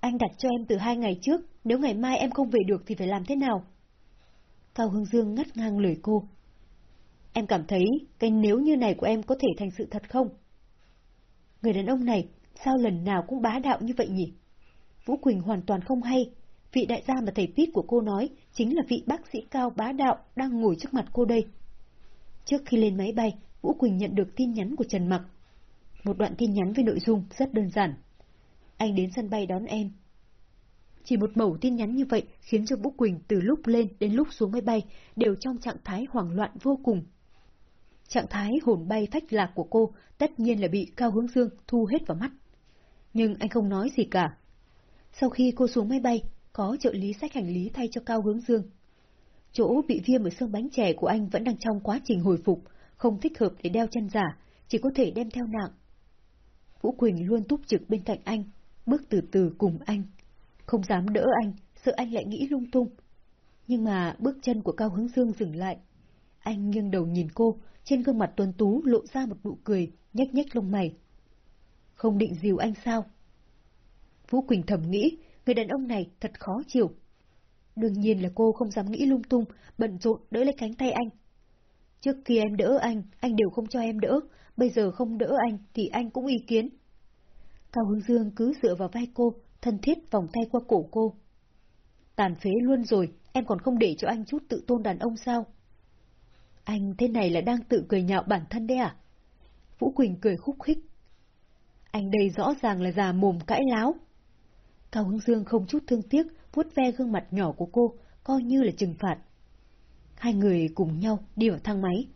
S1: Anh đặt cho em từ hai ngày trước, nếu ngày mai em không về được thì phải làm thế nào? Cao Hưng Dương ngắt ngang lời cô. Em cảm thấy cái nếu như này của em có thể thành sự thật không? Người đàn ông này sao lần nào cũng bá đạo như vậy nhỉ? Vũ Quỳnh hoàn toàn không hay. Vị đại gia mà thầy Pít của cô nói chính là vị bác sĩ cao bá đạo đang ngồi trước mặt cô đây. Trước khi lên máy bay, Vũ Quỳnh nhận được tin nhắn của Trần Mặc. Một đoạn tin nhắn với nội dung rất đơn giản. Anh đến sân bay đón em. Chỉ một mẩu tin nhắn như vậy khiến cho Vũ Quỳnh từ lúc lên đến lúc xuống máy bay đều trong trạng thái hoảng loạn vô cùng. Trạng thái hồn bay phách lạc của cô tất nhiên là bị Cao Hướng Dương thu hết vào mắt. Nhưng anh không nói gì cả. Sau khi cô xuống máy bay, có trợ lý sách hành lý thay cho Cao Hướng Dương. Chỗ bị viêm ở xương bánh chè của anh vẫn đang trong quá trình hồi phục, không thích hợp để đeo chân giả, chỉ có thể đem theo nặng. Vũ Quỳnh luôn túc trực bên cạnh anh, bước từ từ cùng anh. Không dám đỡ anh, sợ anh lại nghĩ lung tung. Nhưng mà bước chân của Cao Hướng Dương dừng lại. Anh nghiêng đầu nhìn cô, trên gương mặt tuấn tú lộ ra một nụ cười, nhếch nhếch lông mày. Không định dìu anh sao? Vũ Quỳnh thầm nghĩ, người đàn ông này thật khó chịu. Đương nhiên là cô không dám nghĩ lung tung, bận rộn đỡ lấy cánh tay anh. Trước khi em đỡ anh, anh đều không cho em đỡ, bây giờ không đỡ anh thì anh cũng ý kiến. Cao Hướng Dương cứ dựa vào vai cô, thân thiết vòng tay qua cổ cô. Tàn phế luôn rồi, em còn không để cho anh chút tự tôn đàn ông sao? Anh thế này là đang tự cười nhạo bản thân đấy à? Vũ Quỳnh cười khúc khích. Anh đây rõ ràng là già mồm cãi láo. Cao Hưng Dương không chút thương tiếc, vuốt ve gương mặt nhỏ của cô, coi như là trừng phạt. Hai người cùng nhau đi vào thang máy.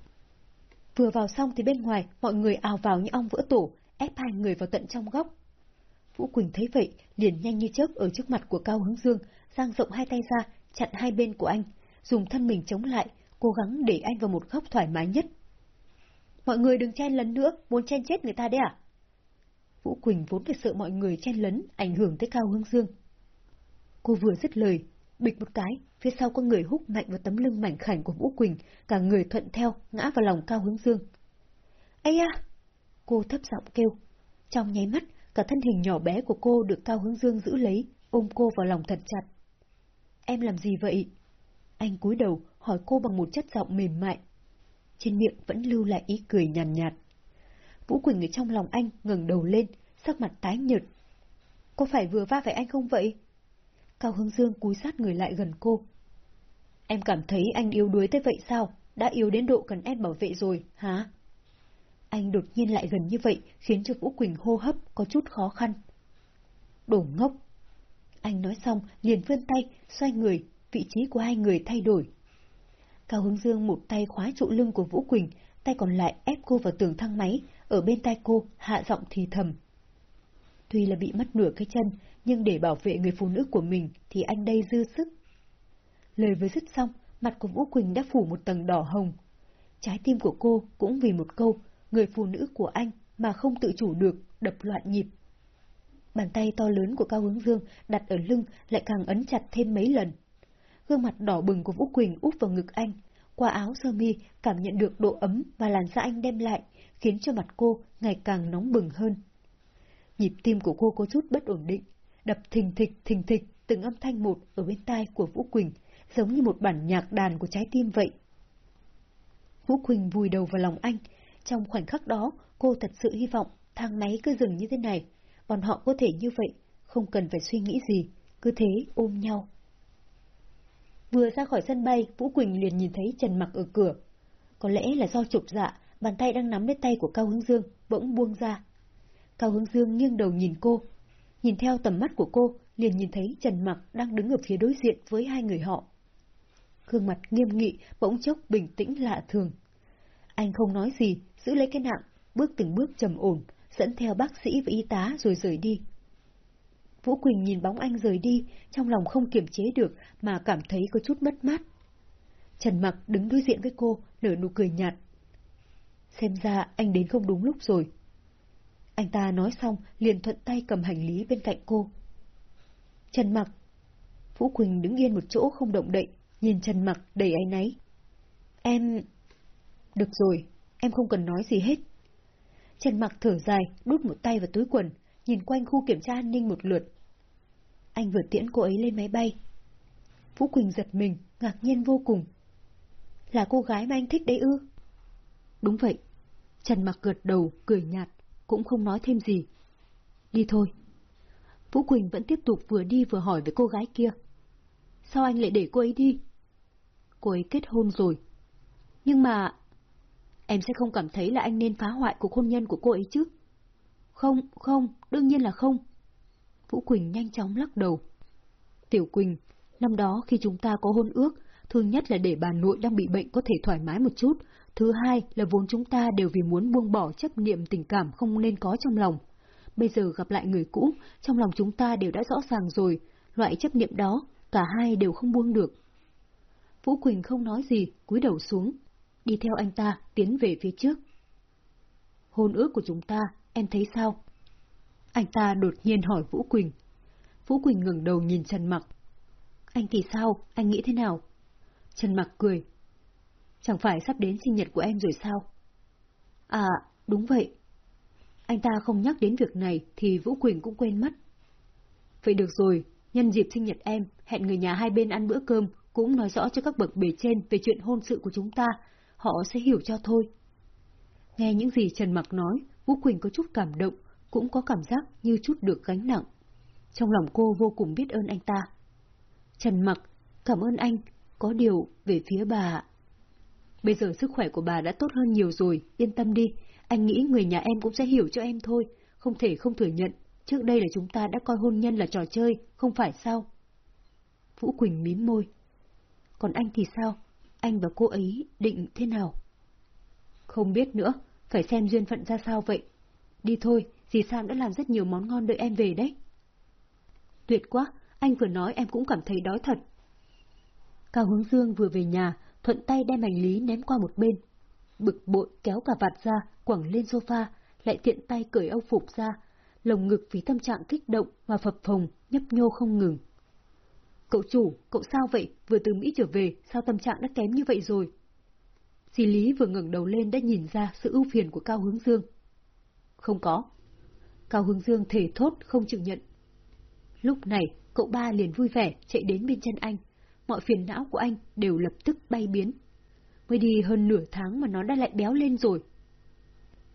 S1: Vừa vào xong thì bên ngoài, mọi người ào vào như ong vỡ tổ, ép hai người vào tận trong góc. Vũ Quỳnh thấy vậy, liền nhanh như chớp ở trước mặt của Cao hưng Dương, giang rộng hai tay ra, chặn hai bên của anh, dùng thân mình chống lại, cố gắng để anh vào một góc thoải mái nhất. Mọi người đừng chen lấn nữa, muốn chen chết người ta đấy à? Vũ Quỳnh vốn phải sợ mọi người chen lấn, ảnh hưởng tới Cao Hương Dương. Cô vừa dứt lời, bịch một cái, phía sau có người húc mạnh vào tấm lưng mảnh khảnh của Vũ Quỳnh, cả người thuận theo, ngã vào lòng Cao Hướng Dương. Ây à! Cô thấp giọng kêu. Trong nháy mắt, cả thân hình nhỏ bé của cô được Cao Hướng Dương giữ lấy, ôm cô vào lòng thật chặt. Em làm gì vậy? Anh cúi đầu, hỏi cô bằng một chất giọng mềm mại. Trên miệng vẫn lưu lại ý cười nhàn nhạt, nhạt. Vũ Quỳnh ở trong lòng anh ngẩng đầu lên, sắc mặt tái nhợt. Có phải vừa va phải anh không vậy? Cao Hưng Dương cúi sát người lại gần cô. Em cảm thấy anh yếu đuối tới vậy sao? Đã yếu đến độ cần em bảo vệ rồi, hả? Anh đột nhiên lại gần như vậy khiến cho Vũ Quỳnh hô hấp có chút khó khăn. Đổ ngốc! Anh nói xong liền vươn tay, xoay người, vị trí của hai người thay đổi. Cao Hướng Dương một tay khóa trụ lưng của Vũ Quỳnh, tay còn lại ép cô vào tường thang máy, ở bên tai cô hạ giọng thì thầm. Tuy là bị mất nửa cái chân, nhưng để bảo vệ người phụ nữ của mình thì anh đây dư sức. Lời vừa dứt xong, mặt của Vũ Quỳnh đã phủ một tầng đỏ hồng. Trái tim của cô cũng vì một câu, người phụ nữ của anh mà không tự chủ được, đập loạn nhịp. Bàn tay to lớn của Cao Hướng Dương đặt ở lưng lại càng ấn chặt thêm mấy lần. Gương mặt đỏ bừng của Vũ Quỳnh úp vào ngực anh, qua áo sơ mi cảm nhận được độ ấm và làn da anh đem lại, khiến cho mặt cô ngày càng nóng bừng hơn. Nhịp tim của cô có chút bất ổn định, đập thình thịch thình thịch từng âm thanh một ở bên tai của Vũ Quỳnh, giống như một bản nhạc đàn của trái tim vậy. Vũ Quỳnh vùi đầu vào lòng anh, trong khoảnh khắc đó cô thật sự hy vọng thang máy cứ dừng như thế này, bọn họ có thể như vậy, không cần phải suy nghĩ gì, cứ thế ôm nhau. Vừa ra khỏi sân bay, Vũ Quỳnh liền nhìn thấy Trần Mặc ở cửa. Có lẽ là do chụp dạ, bàn tay đang nắm lấy tay của Cao Hướng Dương bỗng buông ra. Cao Hướng Dương nghiêng đầu nhìn cô. Nhìn theo tầm mắt của cô, liền nhìn thấy Trần Mặc đang đứng ở phía đối diện với hai người họ. Gương mặt nghiêm nghị, bỗng chốc bình tĩnh lạ thường. Anh không nói gì, giữ lấy cái nặng, bước từng bước trầm ổn, dẫn theo bác sĩ và y tá rồi rời đi. Vũ Quỳnh nhìn bóng anh rời đi, trong lòng không kiềm chế được mà cảm thấy có chút mất mát. Trần Mặc đứng đối diện với cô, nở nụ cười nhạt. Xem ra anh đến không đúng lúc rồi. Anh ta nói xong, liền thuận tay cầm hành lý bên cạnh cô. Trần Mặc. Vũ Quỳnh đứng yên một chỗ không động đậy, nhìn Trần Mặc đầy áy náy. Em... Được rồi, em không cần nói gì hết. Trần Mặc thở dài, đút một tay vào túi quần, nhìn quanh khu kiểm tra an ninh một lượt. Anh vừa tiễn cô ấy lên máy bay. Vũ Quỳnh giật mình, ngạc nhiên vô cùng. Là cô gái mà anh thích đấy ư? Đúng vậy. Trần Mặc gật đầu, cười nhạt, cũng không nói thêm gì. Đi thôi. Vũ Quỳnh vẫn tiếp tục vừa đi vừa hỏi với cô gái kia. Sao anh lại để cô ấy đi? Cô ấy kết hôn rồi. Nhưng mà... Em sẽ không cảm thấy là anh nên phá hoại cuộc hôn nhân của cô ấy chứ? Không, không, đương nhiên là không. Vũ Quỳnh nhanh chóng lắc đầu. Tiểu Quỳnh, năm đó khi chúng ta có hôn ước, thường nhất là để bà nội đang bị bệnh có thể thoải mái một chút, thứ hai là vốn chúng ta đều vì muốn buông bỏ chấp niệm tình cảm không nên có trong lòng. Bây giờ gặp lại người cũ, trong lòng chúng ta đều đã rõ ràng rồi, loại chấp niệm đó, cả hai đều không buông được. Vũ Quỳnh không nói gì, cúi đầu xuống, đi theo anh ta, tiến về phía trước. Hôn ước của chúng ta, em thấy sao? Anh ta đột nhiên hỏi Vũ Quỳnh. Vũ Quỳnh ngừng đầu nhìn Trần Mặc. Anh thì sao? Anh nghĩ thế nào? Trần Mặc cười. Chẳng phải sắp đến sinh nhật của em rồi sao? À, đúng vậy. Anh ta không nhắc đến việc này thì Vũ Quỳnh cũng quên mất. Vậy được rồi, nhân dịp sinh nhật em, hẹn người nhà hai bên ăn bữa cơm, cũng nói rõ cho các bậc bề trên về chuyện hôn sự của chúng ta, họ sẽ hiểu cho thôi. Nghe những gì Trần Mặc nói, Vũ Quỳnh có chút cảm động, cũng có cảm giác như chút được gánh nặng. Trong lòng cô vô cùng biết ơn anh ta. Trần Mặc, cảm ơn anh, có điều về phía bà... Bây giờ sức khỏe của bà đã tốt hơn nhiều rồi, yên tâm đi, anh nghĩ người nhà em cũng sẽ hiểu cho em thôi, không thể không thừa nhận, trước đây là chúng ta đã coi hôn nhân là trò chơi, không phải sao? Vũ Quỳnh mím môi. Còn anh thì sao? Anh và cô ấy định thế nào? Không biết nữa, phải xem duyên phận ra sao vậy. Đi thôi, dì Sam đã làm rất nhiều món ngon đợi em về đấy. Tuyệt quá, anh vừa nói em cũng cảm thấy đói thật. Cao Hướng Dương vừa về nhà, thuận tay đem hành lý ném qua một bên. Bực bội kéo cả vạt ra, quẳng lên sofa, lại tiện tay cởi âu phục ra, lồng ngực vì tâm trạng kích động mà phập phồng, nhấp nhô không ngừng. Cậu chủ, cậu sao vậy? Vừa từ Mỹ trở về, sao tâm trạng đã kém như vậy rồi? Dì Lý vừa ngẩng đầu lên đã nhìn ra sự ưu phiền của Cao Hướng Dương. Không có. Cao Hướng Dương thể thốt không chịu nhận. Lúc này, cậu ba liền vui vẻ chạy đến bên chân anh. Mọi phiền não của anh đều lập tức bay biến. Mới đi hơn nửa tháng mà nó đã lại béo lên rồi.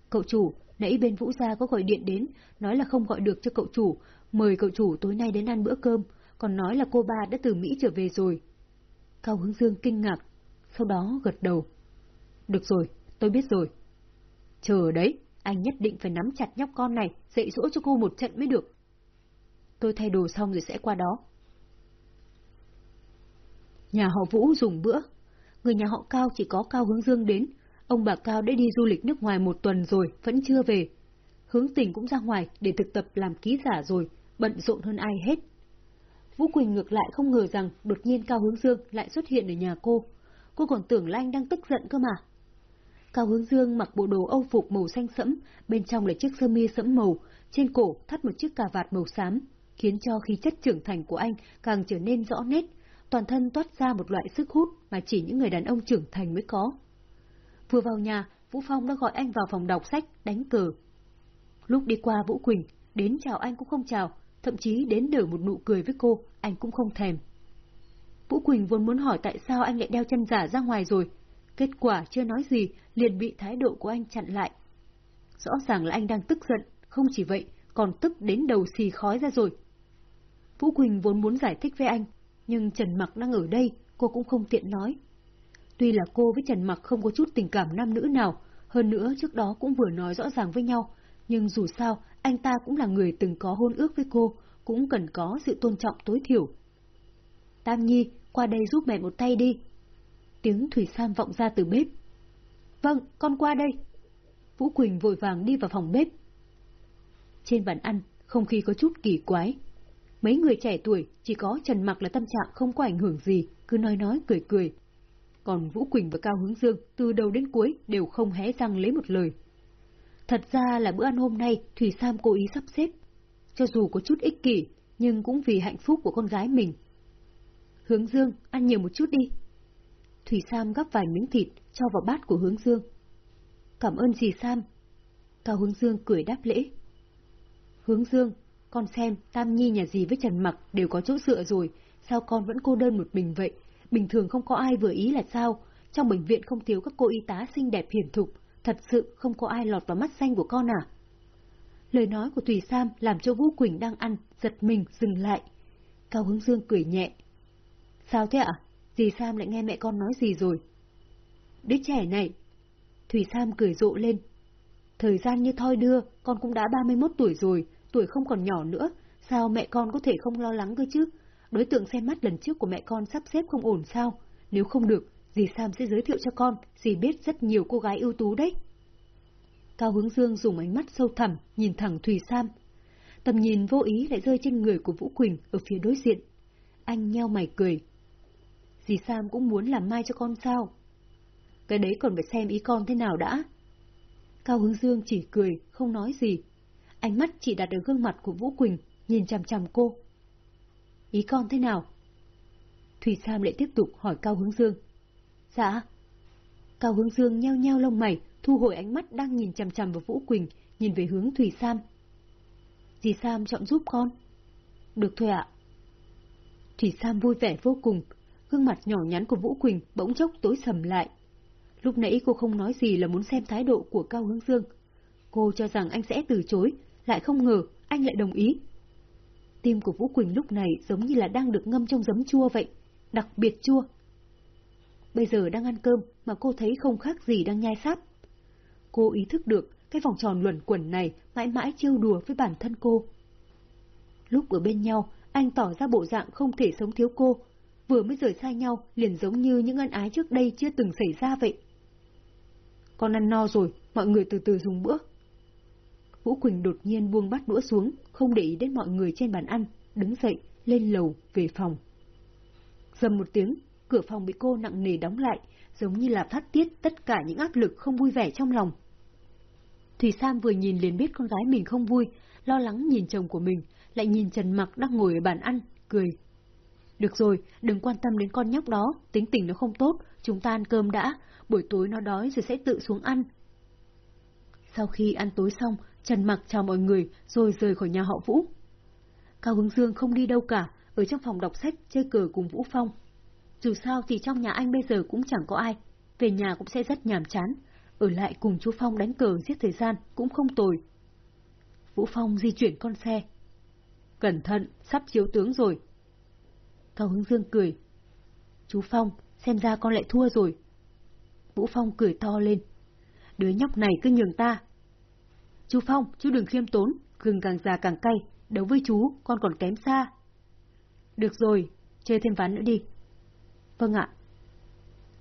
S1: Cậu chủ, nãy bên Vũ Gia có gọi điện đến, nói là không gọi được cho cậu chủ, mời cậu chủ tối nay đến ăn bữa cơm, còn nói là cô ba đã từ Mỹ trở về rồi. Cao Hướng Dương kinh ngạc, sau đó gật đầu. Được rồi, tôi biết rồi. Chờ đấy, anh nhất định phải nắm chặt nhóc con này, dạy dỗ cho cô một trận mới được. Tôi thay đồ xong rồi sẽ qua đó. Nhà họ Vũ dùng bữa. Người nhà họ Cao chỉ có Cao Hướng Dương đến. Ông bà Cao đã đi du lịch nước ngoài một tuần rồi, vẫn chưa về. Hướng tình cũng ra ngoài để thực tập làm ký giả rồi, bận rộn hơn ai hết. Vũ Quỳnh ngược lại không ngờ rằng đột nhiên Cao Hướng Dương lại xuất hiện ở nhà cô. Cô còn tưởng là anh đang tức giận cơ mà. Cao Hướng Dương mặc bộ đồ âu phục màu xanh sẫm, bên trong là chiếc sơ mi sẫm màu, trên cổ thắt một chiếc cà vạt màu xám, khiến cho khí chất trưởng thành của anh càng trở nên rõ nét, toàn thân toát ra một loại sức hút mà chỉ những người đàn ông trưởng thành mới có. Vừa vào nhà, Vũ Phong đã gọi anh vào phòng đọc sách, đánh cờ. Lúc đi qua Vũ Quỳnh, đến chào anh cũng không chào, thậm chí đến nở một nụ cười với cô, anh cũng không thèm. Vũ Quỳnh vốn muốn hỏi tại sao anh lại đeo chân giả ra ngoài rồi, kết quả chưa nói gì, liền bị thái độ của anh chặn lại. Rõ ràng là anh đang tức giận, không chỉ vậy, còn tức đến đầu xì khói ra rồi. Vũ Quỳnh vốn muốn giải thích với anh, nhưng Trần Mặc đang ở đây, cô cũng không tiện nói. Tuy là cô với Trần Mặc không có chút tình cảm nam nữ nào, hơn nữa trước đó cũng vừa nói rõ ràng với nhau, nhưng dù sao, anh ta cũng là người từng có hôn ước với cô, cũng cần có sự tôn trọng tối thiểu. Tam Nhi, qua đây giúp mẹ một tay đi. Tiếng Thủy Sam vọng ra từ bếp. Vâng, con qua đây. Vũ Quỳnh vội vàng đi vào phòng bếp. Trên bàn ăn, không khí có chút kỳ quái. Mấy người trẻ tuổi, chỉ có Trần Mặc là tâm trạng không có ảnh hưởng gì, cứ nói nói cười cười. Còn Vũ Quỳnh và Cao Hướng Dương từ đầu đến cuối đều không hé răng lấy một lời. Thật ra là bữa ăn hôm nay Thủy Sam cố ý sắp xếp. Cho dù có chút ích kỷ, nhưng cũng vì hạnh phúc của con gái mình. Hướng Dương, ăn nhiều một chút đi. Thủy Sam gắp vài miếng thịt cho vào bát của Hướng Dương. Cảm ơn dì Sam. Cao Hướng Dương cười đáp lễ. Hướng Dương, con xem Tam Nhi nhà dì với Trần Mặc đều có chỗ dựa rồi, sao con vẫn cô đơn một mình vậy? Bình thường không có ai vừa ý là sao? Trong bệnh viện không thiếu các cô y tá xinh đẹp hiền thục, thật sự không có ai lọt vào mắt xanh của con à? Lời nói của Thủy Sam làm cho Vũ Quỳnh đang ăn, giật mình, dừng lại. Cao Hướng Dương cười nhẹ. Sao thế ạ? Dì Sam lại nghe mẹ con nói gì rồi? Đứa trẻ này. Thủy Sam cười rộ lên. Thời gian như thoi đưa, con cũng đã 31 tuổi rồi, tuổi không còn nhỏ nữa, sao mẹ con có thể không lo lắng cơ chứ? Đối tượng xem mắt lần trước của mẹ con sắp xếp không ổn sao? Nếu không được, dì Sam sẽ giới thiệu cho con, dì biết rất nhiều cô gái ưu tú đấy. Cao Hướng Dương dùng ánh mắt sâu thẳm, nhìn thẳng Thùy Sam. Tầm nhìn vô ý lại rơi trên người của Vũ Quỳnh ở phía đối diện. Anh nheo mày cười. Dì Sam cũng muốn làm mai cho con sao? Cái đấy còn phải xem ý con thế nào đã. Cao Hướng Dương chỉ cười, không nói gì. Ánh mắt chỉ đặt ở gương mặt của Vũ Quỳnh, nhìn chằm chằm cô. Ý con thế nào? Thủy Sam lại tiếp tục hỏi Cao Hướng Dương. Dạ. Cao Hướng Dương nheo nheo lông mày, thu hồi ánh mắt đang nhìn chằm chằm vào Vũ Quỳnh, nhìn về hướng Thủy Sam. Dì Sam chọn giúp con. Được thôi ạ. Thủy Sam vui vẻ vô cùng, gương mặt nhỏ nhắn của Vũ Quỳnh bỗng chốc tối sầm lại. Lúc nãy cô không nói gì là muốn xem thái độ của Cao Hướng Dương. Cô cho rằng anh sẽ từ chối, lại không ngờ anh lại đồng ý. Tim của Vũ Quỳnh lúc này giống như là đang được ngâm trong giấm chua vậy, đặc biệt chua. Bây giờ đang ăn cơm mà cô thấy không khác gì đang nhai sáp. Cô ý thức được cái vòng tròn luẩn quẩn này mãi mãi trêu đùa với bản thân cô. Lúc ở bên nhau, anh tỏ ra bộ dạng không thể sống thiếu cô. Vừa mới rời xa nhau, liền giống như những ân ái trước đây chưa từng xảy ra vậy. Con ăn no rồi, mọi người từ từ dùng bữa. Vũ Quỳnh đột nhiên buông bát đũa xuống, không để ý đến mọi người trên bàn ăn, đứng dậy, lên lầu, về phòng. Dầm một tiếng, cửa phòng bị cô nặng nề đóng lại, giống như là phát tiết tất cả những áp lực không vui vẻ trong lòng. Thủy Sam vừa nhìn liền biết con gái mình không vui, lo lắng nhìn chồng của mình, lại nhìn Trần Mặc đang ngồi ở bàn ăn, cười. Được rồi, đừng quan tâm đến con nhóc đó, tính tình nó không tốt, chúng ta ăn cơm đã, buổi tối nó đói rồi sẽ tự xuống ăn. Sau khi ăn tối xong, Trần Mặc chào mọi người rồi rời khỏi nhà họ Vũ. Cao Hướng Dương không đi đâu cả, ở trong phòng đọc sách chơi cờ cùng Vũ Phong. Dù sao thì trong nhà anh bây giờ cũng chẳng có ai, về nhà cũng sẽ rất nhàm chán, ở lại cùng chú Phong đánh cờ giết thời gian cũng không tồi. Vũ Phong di chuyển con xe. Cẩn thận, sắp chiếu tướng rồi. Cao Hướng Dương cười. Chú Phong, xem ra con lại thua rồi. Vũ Phong cười to lên. Đứa nhóc này cứ nhường ta, Chú Phong, chú đừng khiêm tốn, gừng càng già càng cay, đấu với chú, con còn kém xa. Được rồi, chơi thêm ván nữa đi. Vâng ạ.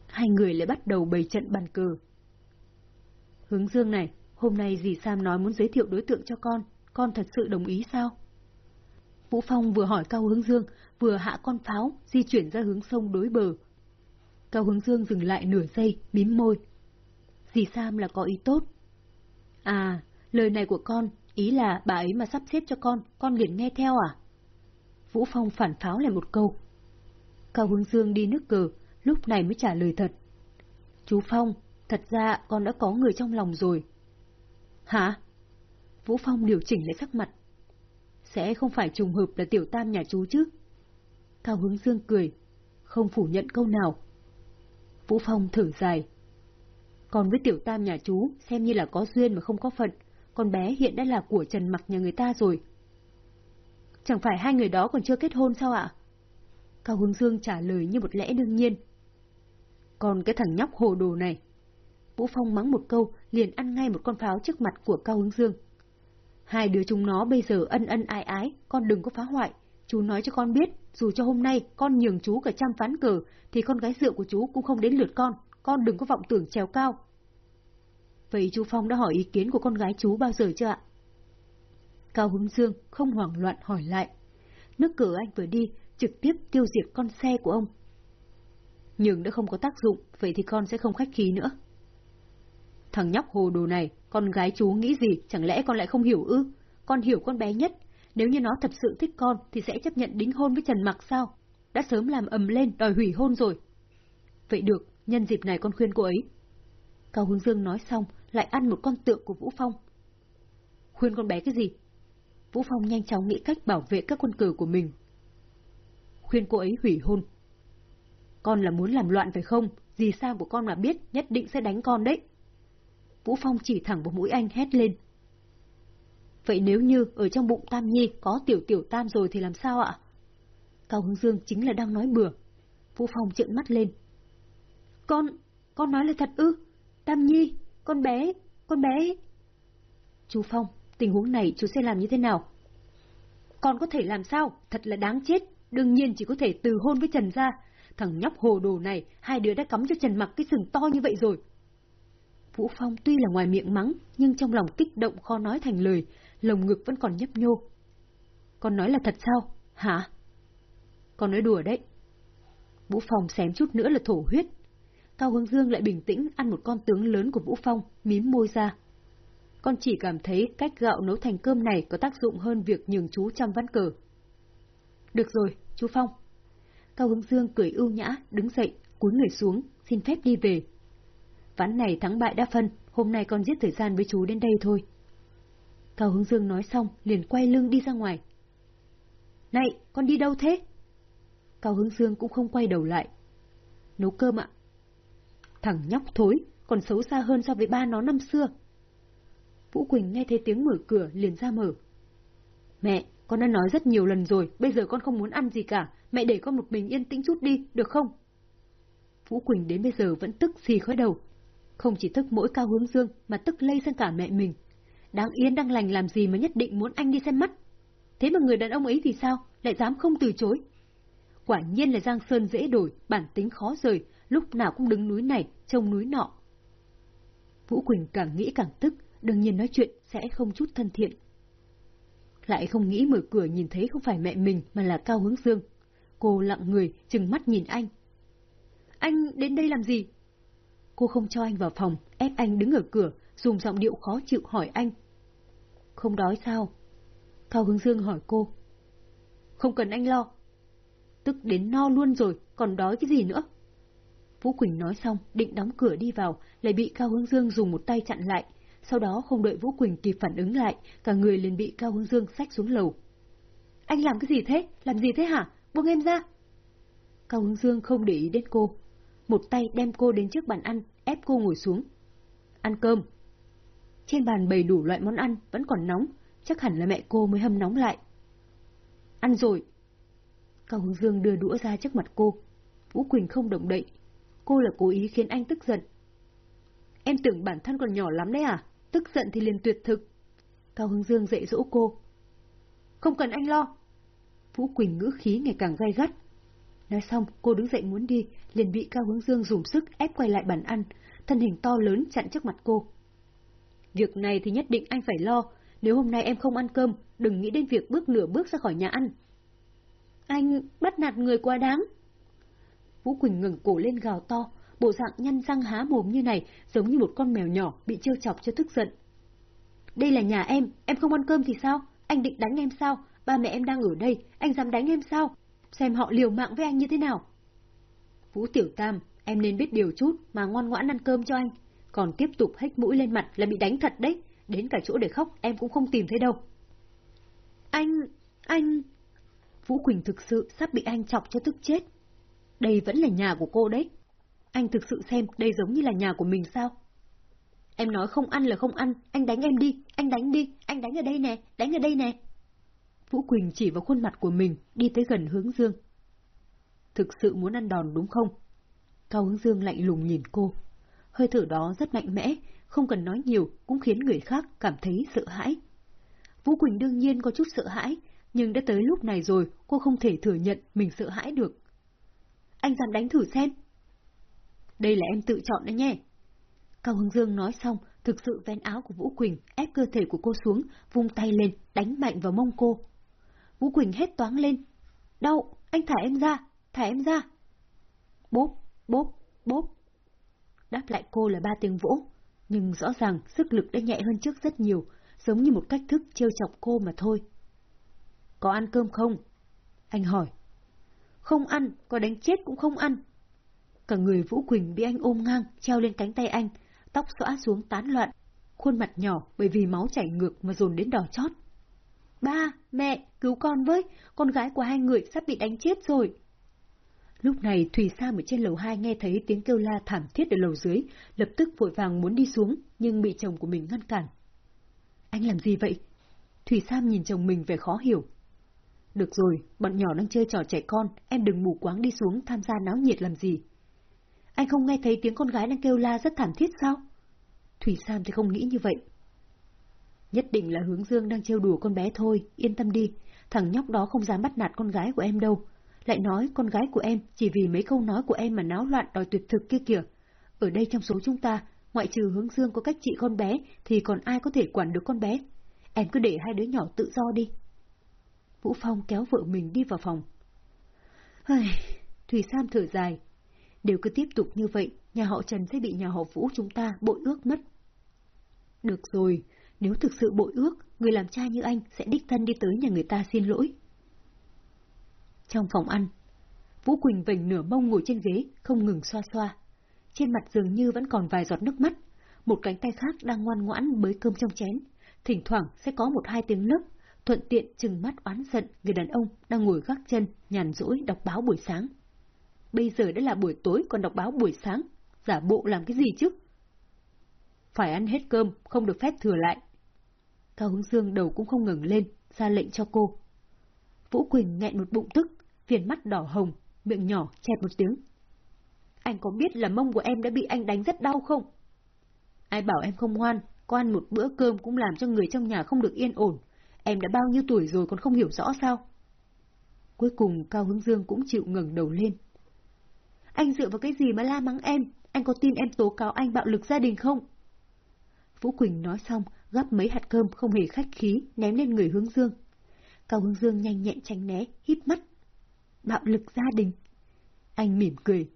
S1: Hai người lại bắt đầu bày trận bàn cờ. Hướng Dương này, hôm nay dì Sam nói muốn giới thiệu đối tượng cho con, con thật sự đồng ý sao? Vũ Phong vừa hỏi Cao Hướng Dương, vừa hạ con pháo, di chuyển ra hướng sông đối bờ. Cao Hướng Dương dừng lại nửa giây, mím môi. dì Sam là có ý tốt. À, lời này của con, ý là bà ấy mà sắp xếp cho con, con liền nghe theo à? Vũ Phong phản pháo lại một câu. Cao Hướng Dương đi nước cờ, lúc này mới trả lời thật. Chú Phong, thật ra con đã có người trong lòng rồi. Hả? Vũ Phong điều chỉnh lại sắc mặt. Sẽ không phải trùng hợp là tiểu tam nhà chú chứ? Cao Hướng Dương cười, không phủ nhận câu nào. Vũ Phong thở dài. Còn với tiểu tam nhà chú, xem như là có duyên mà không có phận, con bé hiện đã là của Trần Mặc nhà người ta rồi. Chẳng phải hai người đó còn chưa kết hôn sao ạ? Cao Hướng Dương trả lời như một lẽ đương nhiên. Còn cái thằng nhóc hồ đồ này. Vũ Phong mắng một câu, liền ăn ngay một con pháo trước mặt của Cao Hướng Dương. Hai đứa chúng nó bây giờ ân ân ái ái, con đừng có phá hoại. Chú nói cho con biết, dù cho hôm nay con nhường chú cả trăm ván cờ, thì con gái rượu của chú cũng không đến lượt con, con đừng có vọng tưởng trèo cao. Vậy chú Phong đã hỏi ý kiến của con gái chú bao giờ chưa ạ? Cao Hướng Dương không hoảng loạn hỏi lại. Nước cờ anh vừa đi, trực tiếp tiêu diệt con xe của ông. Nhưng đã không có tác dụng, vậy thì con sẽ không khách khí nữa. Thằng nhóc hồ đồ này, con gái chú nghĩ gì, chẳng lẽ con lại không hiểu ư? Con hiểu con bé nhất, nếu như nó thật sự thích con thì sẽ chấp nhận đính hôn với Trần Mặc sao? Đã sớm làm ầm lên đòi hủy hôn rồi. Vậy được, nhân dịp này con khuyên cô ấy. Cao Hướng Dương nói xong, lại ăn một con tượng của Vũ Phong. Khuyên con bé cái gì? Vũ Phong nhanh chóng nghĩ cách bảo vệ các quân cờ của mình. Khuyên cô ấy hủy hôn. Con là muốn làm loạn phải không? gì sao của con mà biết nhất định sẽ đánh con đấy. Vũ Phong chỉ thẳng vào mũi anh hét lên. Vậy nếu như ở trong bụng Tam Nhi có tiểu tiểu Tam rồi thì làm sao ạ? Cao Hướng Dương chính là đang nói bừa. Vũ Phong trợn mắt lên. Con, con nói là thật ư? Tam Nhi, con bé, con bé. Chú Phong, tình huống này chú sẽ làm như thế nào? Con có thể làm sao? Thật là đáng chết. Đương nhiên chỉ có thể từ hôn với Trần gia. Thằng nhóc hồ đồ này, hai đứa đã cắm cho Trần mặc cái sừng to như vậy rồi. Vũ Phong tuy là ngoài miệng mắng, nhưng trong lòng kích động khó nói thành lời, lồng ngực vẫn còn nhấp nhô. Con nói là thật sao? Hả? Con nói đùa đấy. Vũ Phong xém chút nữa là thổ huyết. Cao Hướng Dương lại bình tĩnh ăn một con tướng lớn của Vũ Phong, mím môi ra. Con chỉ cảm thấy cách gạo nấu thành cơm này có tác dụng hơn việc nhường chú chăm văn cờ. Được rồi, chú Phong. Cao Hướng Dương cười ưu nhã, đứng dậy, cúi người xuống, xin phép đi về. Ván này thắng bại đã phân, hôm nay con giết thời gian với chú đến đây thôi. Cao Hướng Dương nói xong, liền quay lưng đi ra ngoài. Này, con đi đâu thế? Cao Hướng Dương cũng không quay đầu lại. Nấu cơm ạ. Thằng nhóc thối, còn xấu xa hơn so với ba nó năm xưa. Vũ Quỳnh nghe thấy tiếng mở cửa liền ra mở. Mẹ, con đã nói rất nhiều lần rồi, bây giờ con không muốn ăn gì cả, mẹ để con một mình yên tĩnh chút đi, được không? Vũ Quỳnh đến bây giờ vẫn tức xì khói đầu. Không chỉ tức mỗi cao hướng dương, mà tức lây sang cả mẹ mình. Đáng yên đang lành làm gì mà nhất định muốn anh đi xem mắt. Thế mà người đàn ông ấy thì sao, lại dám không từ chối. Quả nhiên là Giang Sơn dễ đổi, bản tính khó rời, lúc nào cũng đứng núi này, trông núi nọ. Vũ Quỳnh càng nghĩ càng tức, đương nhiên nói chuyện sẽ không chút thân thiện. Lại không nghĩ mở cửa nhìn thấy không phải mẹ mình mà là Cao Hướng Dương. Cô lặng người, chừng mắt nhìn anh. Anh đến đây làm gì? Cô không cho anh vào phòng, ép anh đứng ở cửa, dùng giọng điệu khó chịu hỏi anh. Không đói sao? Cao Hướng Dương hỏi cô. Không cần anh lo. Tức đến no luôn rồi, còn đói cái gì nữa? Vũ Quỳnh nói xong, định đóng cửa đi vào, lại bị Cao Hướng Dương dùng một tay chặn lại. Sau đó không đợi Vũ Quỳnh kịp phản ứng lại, cả người liền bị Cao Hướng Dương xách xuống lầu. Anh làm cái gì thế? Làm gì thế hả? Buông em ra! Cao Hướng Dương không để ý đến cô. Một tay đem cô đến trước bàn ăn, ép cô ngồi xuống. Ăn cơm. Trên bàn bày đủ loại món ăn, vẫn còn nóng, chắc hẳn là mẹ cô mới hâm nóng lại. Ăn rồi. Cao Hướng Dương đưa đũa ra trước mặt cô. Vũ Quỳnh không động đậy, cô là cố ý khiến anh tức giận. Em tưởng bản thân còn nhỏ lắm đấy à? Tức giận thì liền tuyệt thực. Cao Hưng Dương dạy dỗ cô. Không cần anh lo. Vũ Quỳnh ngữ khí ngày càng gay gắt. Nói xong, cô đứng dậy muốn đi, liền bị Cao Hướng Dương dùng sức ép quay lại bàn ăn, thân hình to lớn chặn trước mặt cô. Việc này thì nhất định anh phải lo, nếu hôm nay em không ăn cơm, đừng nghĩ đến việc bước nửa bước ra khỏi nhà ăn. Anh bắt nạt người quá đáng. Vũ Quỳnh ngừng cổ lên gào to, bộ dạng nhăn răng há mồm như này giống như một con mèo nhỏ bị trêu chọc cho tức giận. Đây là nhà em, em không ăn cơm thì sao? Anh định đánh em sao? Ba mẹ em đang ở đây, anh dám đánh em sao? Xem họ liều mạng với anh như thế nào? Vũ Tiểu Tam, em nên biết điều chút mà ngoan ngoãn ăn cơm cho anh. Còn tiếp tục hếch mũi lên mặt là bị đánh thật đấy. Đến cả chỗ để khóc em cũng không tìm thấy đâu. Anh... anh... Vũ Quỳnh thực sự sắp bị anh chọc cho tức chết. Đây vẫn là nhà của cô đấy. Anh thực sự xem đây giống như là nhà của mình sao? Em nói không ăn là không ăn, anh đánh em đi, anh đánh đi, anh đánh ở đây nè, đánh ở đây nè. Vũ Quỳnh chỉ vào khuôn mặt của mình, đi tới gần hướng dương. Thực sự muốn ăn đòn đúng không? Cao hướng dương lạnh lùng nhìn cô. Hơi thở đó rất mạnh mẽ, không cần nói nhiều cũng khiến người khác cảm thấy sợ hãi. Vũ Quỳnh đương nhiên có chút sợ hãi, nhưng đã tới lúc này rồi cô không thể thừa nhận mình sợ hãi được. Anh dám đánh thử xem. Đây là em tự chọn đấy nhé. Cao Hưng Dương nói xong, thực sự vén áo của Vũ Quỳnh ép cơ thể của cô xuống, vung tay lên, đánh mạnh vào mông cô. Vũ Quỳnh hét toáng lên. Đau, anh thả em ra, thả em ra. Bốp, bốp, bốp. Đáp lại cô là ba tiếng vỗ, nhưng rõ ràng sức lực đã nhẹ hơn trước rất nhiều, giống như một cách thức trêu chọc cô mà thôi. Có ăn cơm không? Anh hỏi. Không ăn, có đánh chết cũng không ăn. Cả người Vũ Quỳnh bị anh ôm ngang, treo lên cánh tay anh, tóc xõa xuống tán loạn, khuôn mặt nhỏ bởi vì máu chảy ngược mà dồn đến đỏ chót. Ba, mẹ, cứu con với, con gái của hai người sắp bị đánh chết rồi. Lúc này Thủy Sam ở trên lầu hai nghe thấy tiếng kêu la thảm thiết ở lầu dưới, lập tức vội vàng muốn đi xuống, nhưng bị chồng của mình ngăn cản. Anh làm gì vậy? Thủy Sam nhìn chồng mình vẻ khó hiểu. Được rồi, bọn nhỏ đang chơi trò trẻ con, em đừng mù quáng đi xuống tham gia náo nhiệt làm gì. Anh không nghe thấy tiếng con gái đang kêu la rất thảm thiết sao? Thủy Sam thì không nghĩ như vậy. Nhất định là hướng dương đang trêu đùa con bé thôi, yên tâm đi, thằng nhóc đó không dám bắt nạt con gái của em đâu. Lại nói con gái của em chỉ vì mấy câu nói của em mà náo loạn đòi tuyệt thực kia kìa. Ở đây trong số chúng ta, ngoại trừ hướng dương có cách trị con bé thì còn ai có thể quản được con bé. Em cứ để hai đứa nhỏ tự do đi. Vũ Phong kéo vợ mình đi vào phòng. Hây, Thủy Sam thở dài. Nếu cứ tiếp tục như vậy, nhà họ Trần sẽ bị nhà họ Vũ chúng ta bội ước mất. Được rồi, nếu thực sự bội ước, người làm cha như anh sẽ đích thân đi tới nhà người ta xin lỗi. Trong phòng ăn, Vũ Quỳnh vành nửa mông ngồi trên ghế, không ngừng xoa xoa. Trên mặt dường như vẫn còn vài giọt nước mắt, một cánh tay khác đang ngoan ngoãn bới cơm trong chén. Thỉnh thoảng sẽ có một hai tiếng nấc, thuận tiện chừng mắt oán giận người đàn ông đang ngồi gác chân, nhàn rỗi đọc báo buổi sáng. Bây giờ đã là buổi tối còn đọc báo buổi sáng, giả bộ làm cái gì chứ? Phải ăn hết cơm, không được phép thừa lại. Cao Hướng Dương đầu cũng không ngừng lên, ra lệnh cho cô. Vũ Quỳnh nghẹn một bụng tức, viền mắt đỏ hồng, miệng nhỏ chẹp một tiếng. Anh có biết là mông của em đã bị anh đánh rất đau không? Ai bảo em không ngoan, có ăn một bữa cơm cũng làm cho người trong nhà không được yên ổn. Em đã bao nhiêu tuổi rồi còn không hiểu rõ sao? Cuối cùng Cao Hướng Dương cũng chịu ngẩng đầu lên. Anh dựa vào cái gì mà la mắng em? Anh có tin em tố cáo anh bạo lực gia đình không? Vũ Quỳnh nói xong, gắp mấy hạt cơm không hề khách khí, ném lên người Hướng Dương. Cao Hướng Dương nhanh nhẹn tránh né, híp mắt. Bạo lực gia đình. Anh mỉm cười.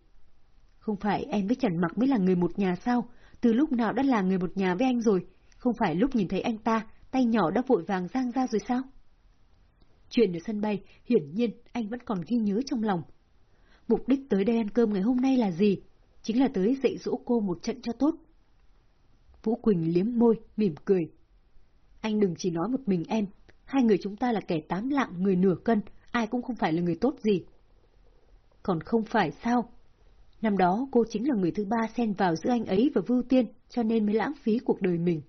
S1: Không phải em với Trần Mặc mới là người một nhà sao? Từ lúc nào đã là người một nhà với anh rồi? Không phải lúc nhìn thấy anh ta, tay nhỏ đã vội vàng giang ra rồi sao? Chuyện ở sân bay, hiển nhiên anh vẫn còn ghi nhớ trong lòng. Mục đích tới đây ăn cơm ngày hôm nay là gì? Chính là tới dạy dỗ cô một trận cho tốt. Vũ Quỳnh liếm môi, mỉm cười. Anh đừng chỉ nói một mình em, hai người chúng ta là kẻ tám lạng người nửa cân, ai cũng không phải là người tốt gì. Còn không phải sao? Năm đó cô chính là người thứ ba xen vào giữa anh ấy và Vưu Tiên, cho nên mới lãng phí cuộc đời mình.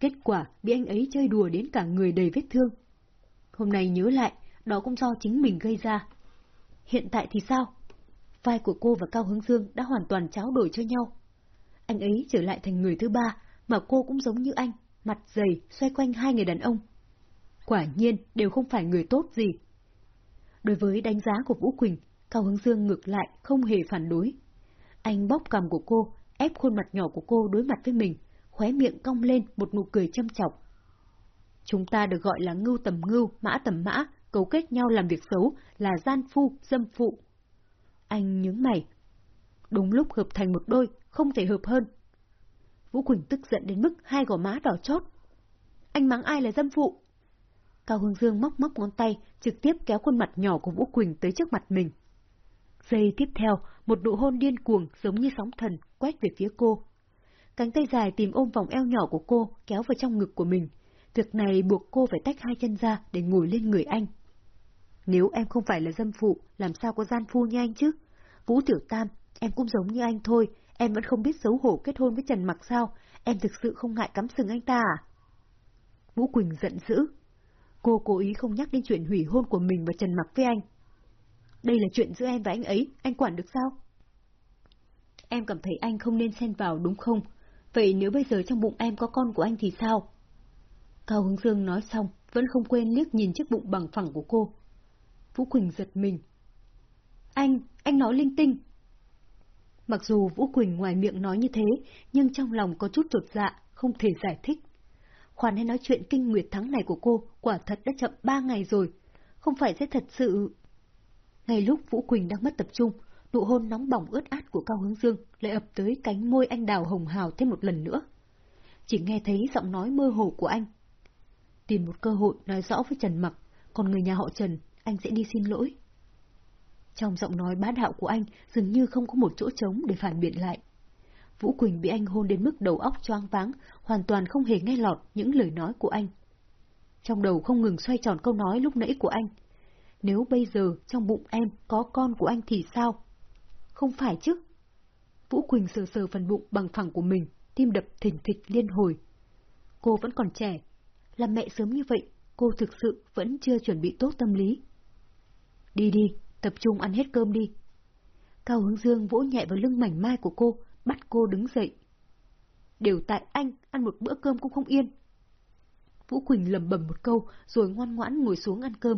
S1: Kết quả bị anh ấy chơi đùa đến cả người đầy vết thương. Hôm nay nhớ lại, đó cũng do chính mình gây ra. Hiện tại thì sao? Vai của cô và Cao Hướng Dương đã hoàn toàn tráo đổi cho nhau. Anh ấy trở lại thành người thứ ba, mà cô cũng giống như anh, mặt dày, xoay quanh hai người đàn ông. Quả nhiên đều không phải người tốt gì. Đối với đánh giá của Vũ Quỳnh, Cao Hướng Dương ngược lại không hề phản đối. Anh bóp cằm của cô, ép khuôn mặt nhỏ của cô đối mặt với mình, khóe miệng cong lên một nụ cười châm chọc. Chúng ta được gọi là ngưu tầm ngưu, mã tầm mã, cấu kết nhau làm việc xấu, là gian phu, dâm phụ. Anh nhướng mày. đúng lúc hợp thành một đôi, không thể hợp hơn. Vũ Quỳnh tức giận đến mức hai gò má đỏ chót. Anh mắng ai là dâm phụ? Cao Hương Dương móc móc ngón tay, trực tiếp kéo khuôn mặt nhỏ của Vũ Quỳnh tới trước mặt mình. Giây tiếp theo, một nụ hôn điên cuồng giống như sóng thần quét về phía cô. Cánh tay dài tìm ôm vòng eo nhỏ của cô kéo vào trong ngực của mình. Việc này buộc cô phải tách hai chân ra để ngồi lên người anh. Nếu em không phải là dâm phụ, làm sao có gian phu như anh chứ? Vũ Tiểu Tam, em cũng giống như anh thôi, em vẫn không biết xấu hổ kết hôn với Trần Mặc sao, em thực sự không ngại cắm sừng anh ta à? Vũ Quỳnh giận dữ. Cô cố ý không nhắc đến chuyện hủy hôn của mình và Trần Mặc với anh. Đây là chuyện giữa em và anh ấy, anh quản được sao? Em cảm thấy anh không nên xen vào đúng không? Vậy nếu bây giờ trong bụng em có con của anh thì sao? Cao Hướng Dương nói xong, vẫn không quên liếc nhìn chiếc bụng bằng phẳng của cô. Vũ Quỳnh giật mình. Anh, anh nói linh tinh. Mặc dù Vũ Quỳnh ngoài miệng nói như thế, nhưng trong lòng có chút trột dạ, không thể giải thích. Khoan hay nói chuyện kinh nguyệt tháng này của cô, quả thật đã chậm ba ngày rồi. Không phải sẽ thật sự... Ngay lúc Vũ Quỳnh đang mất tập trung, nụ hôn nóng bỏng ướt át của Cao Hướng Dương lại ập tới cánh môi anh đào hồng hào thêm một lần nữa. Chỉ nghe thấy giọng nói mơ hồ của anh. Tìm một cơ hội nói rõ với Trần Mặc, còn người nhà họ Trần, anh sẽ đi xin lỗi. Trong giọng nói bá đạo của anh dường như không có một chỗ trống để phản biện lại. Vũ Quỳnh bị anh hôn đến mức đầu óc choáng váng, hoàn toàn không hề nghe lọt những lời nói của anh. Trong đầu không ngừng xoay tròn câu nói lúc nãy của anh. Nếu bây giờ trong bụng em có con của anh thì sao? Không phải chứ? Vũ Quỳnh sờ sờ phần bụng bằng phẳng của mình, tim đập thỉnh thịch liên hồi. Cô vẫn còn trẻ. Làm mẹ sớm như vậy, cô thực sự vẫn chưa chuẩn bị tốt tâm lý. Đi đi, tập trung ăn hết cơm đi. Cao Hướng Dương vỗ nhẹ vào lưng mảnh mai của cô, bắt cô đứng dậy. Đều tại anh, ăn một bữa cơm cũng không yên. Vũ Quỳnh lầm bầm một câu, rồi ngoan ngoãn ngồi xuống ăn cơm.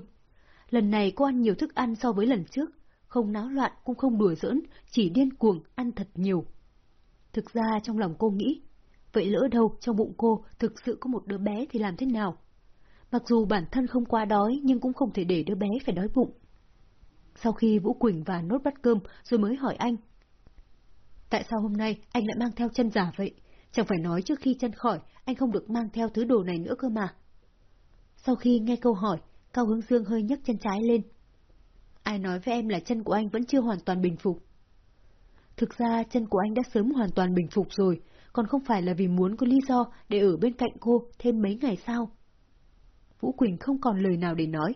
S1: Lần này cô ăn nhiều thức ăn so với lần trước, không náo loạn cũng không đùa giỡn, chỉ điên cuồng, ăn thật nhiều. Thực ra trong lòng cô nghĩ, vậy lỡ đâu trong bụng cô thực sự có một đứa bé thì làm thế nào? Mặc dù bản thân không quá đói nhưng cũng không thể để đứa bé phải đói bụng. Sau khi Vũ Quỳnh và nốt bắt cơm rồi mới hỏi anh. Tại sao hôm nay anh lại mang theo chân giả vậy? Chẳng phải nói trước khi chân khỏi, anh không được mang theo thứ đồ này nữa cơ mà. Sau khi nghe câu hỏi, Cao Hướng Dương hơi nhấc chân trái lên. Ai nói với em là chân của anh vẫn chưa hoàn toàn bình phục? Thực ra chân của anh đã sớm hoàn toàn bình phục rồi, còn không phải là vì muốn có lý do để ở bên cạnh cô thêm mấy ngày sau. Vũ Quỳnh không còn lời nào để nói.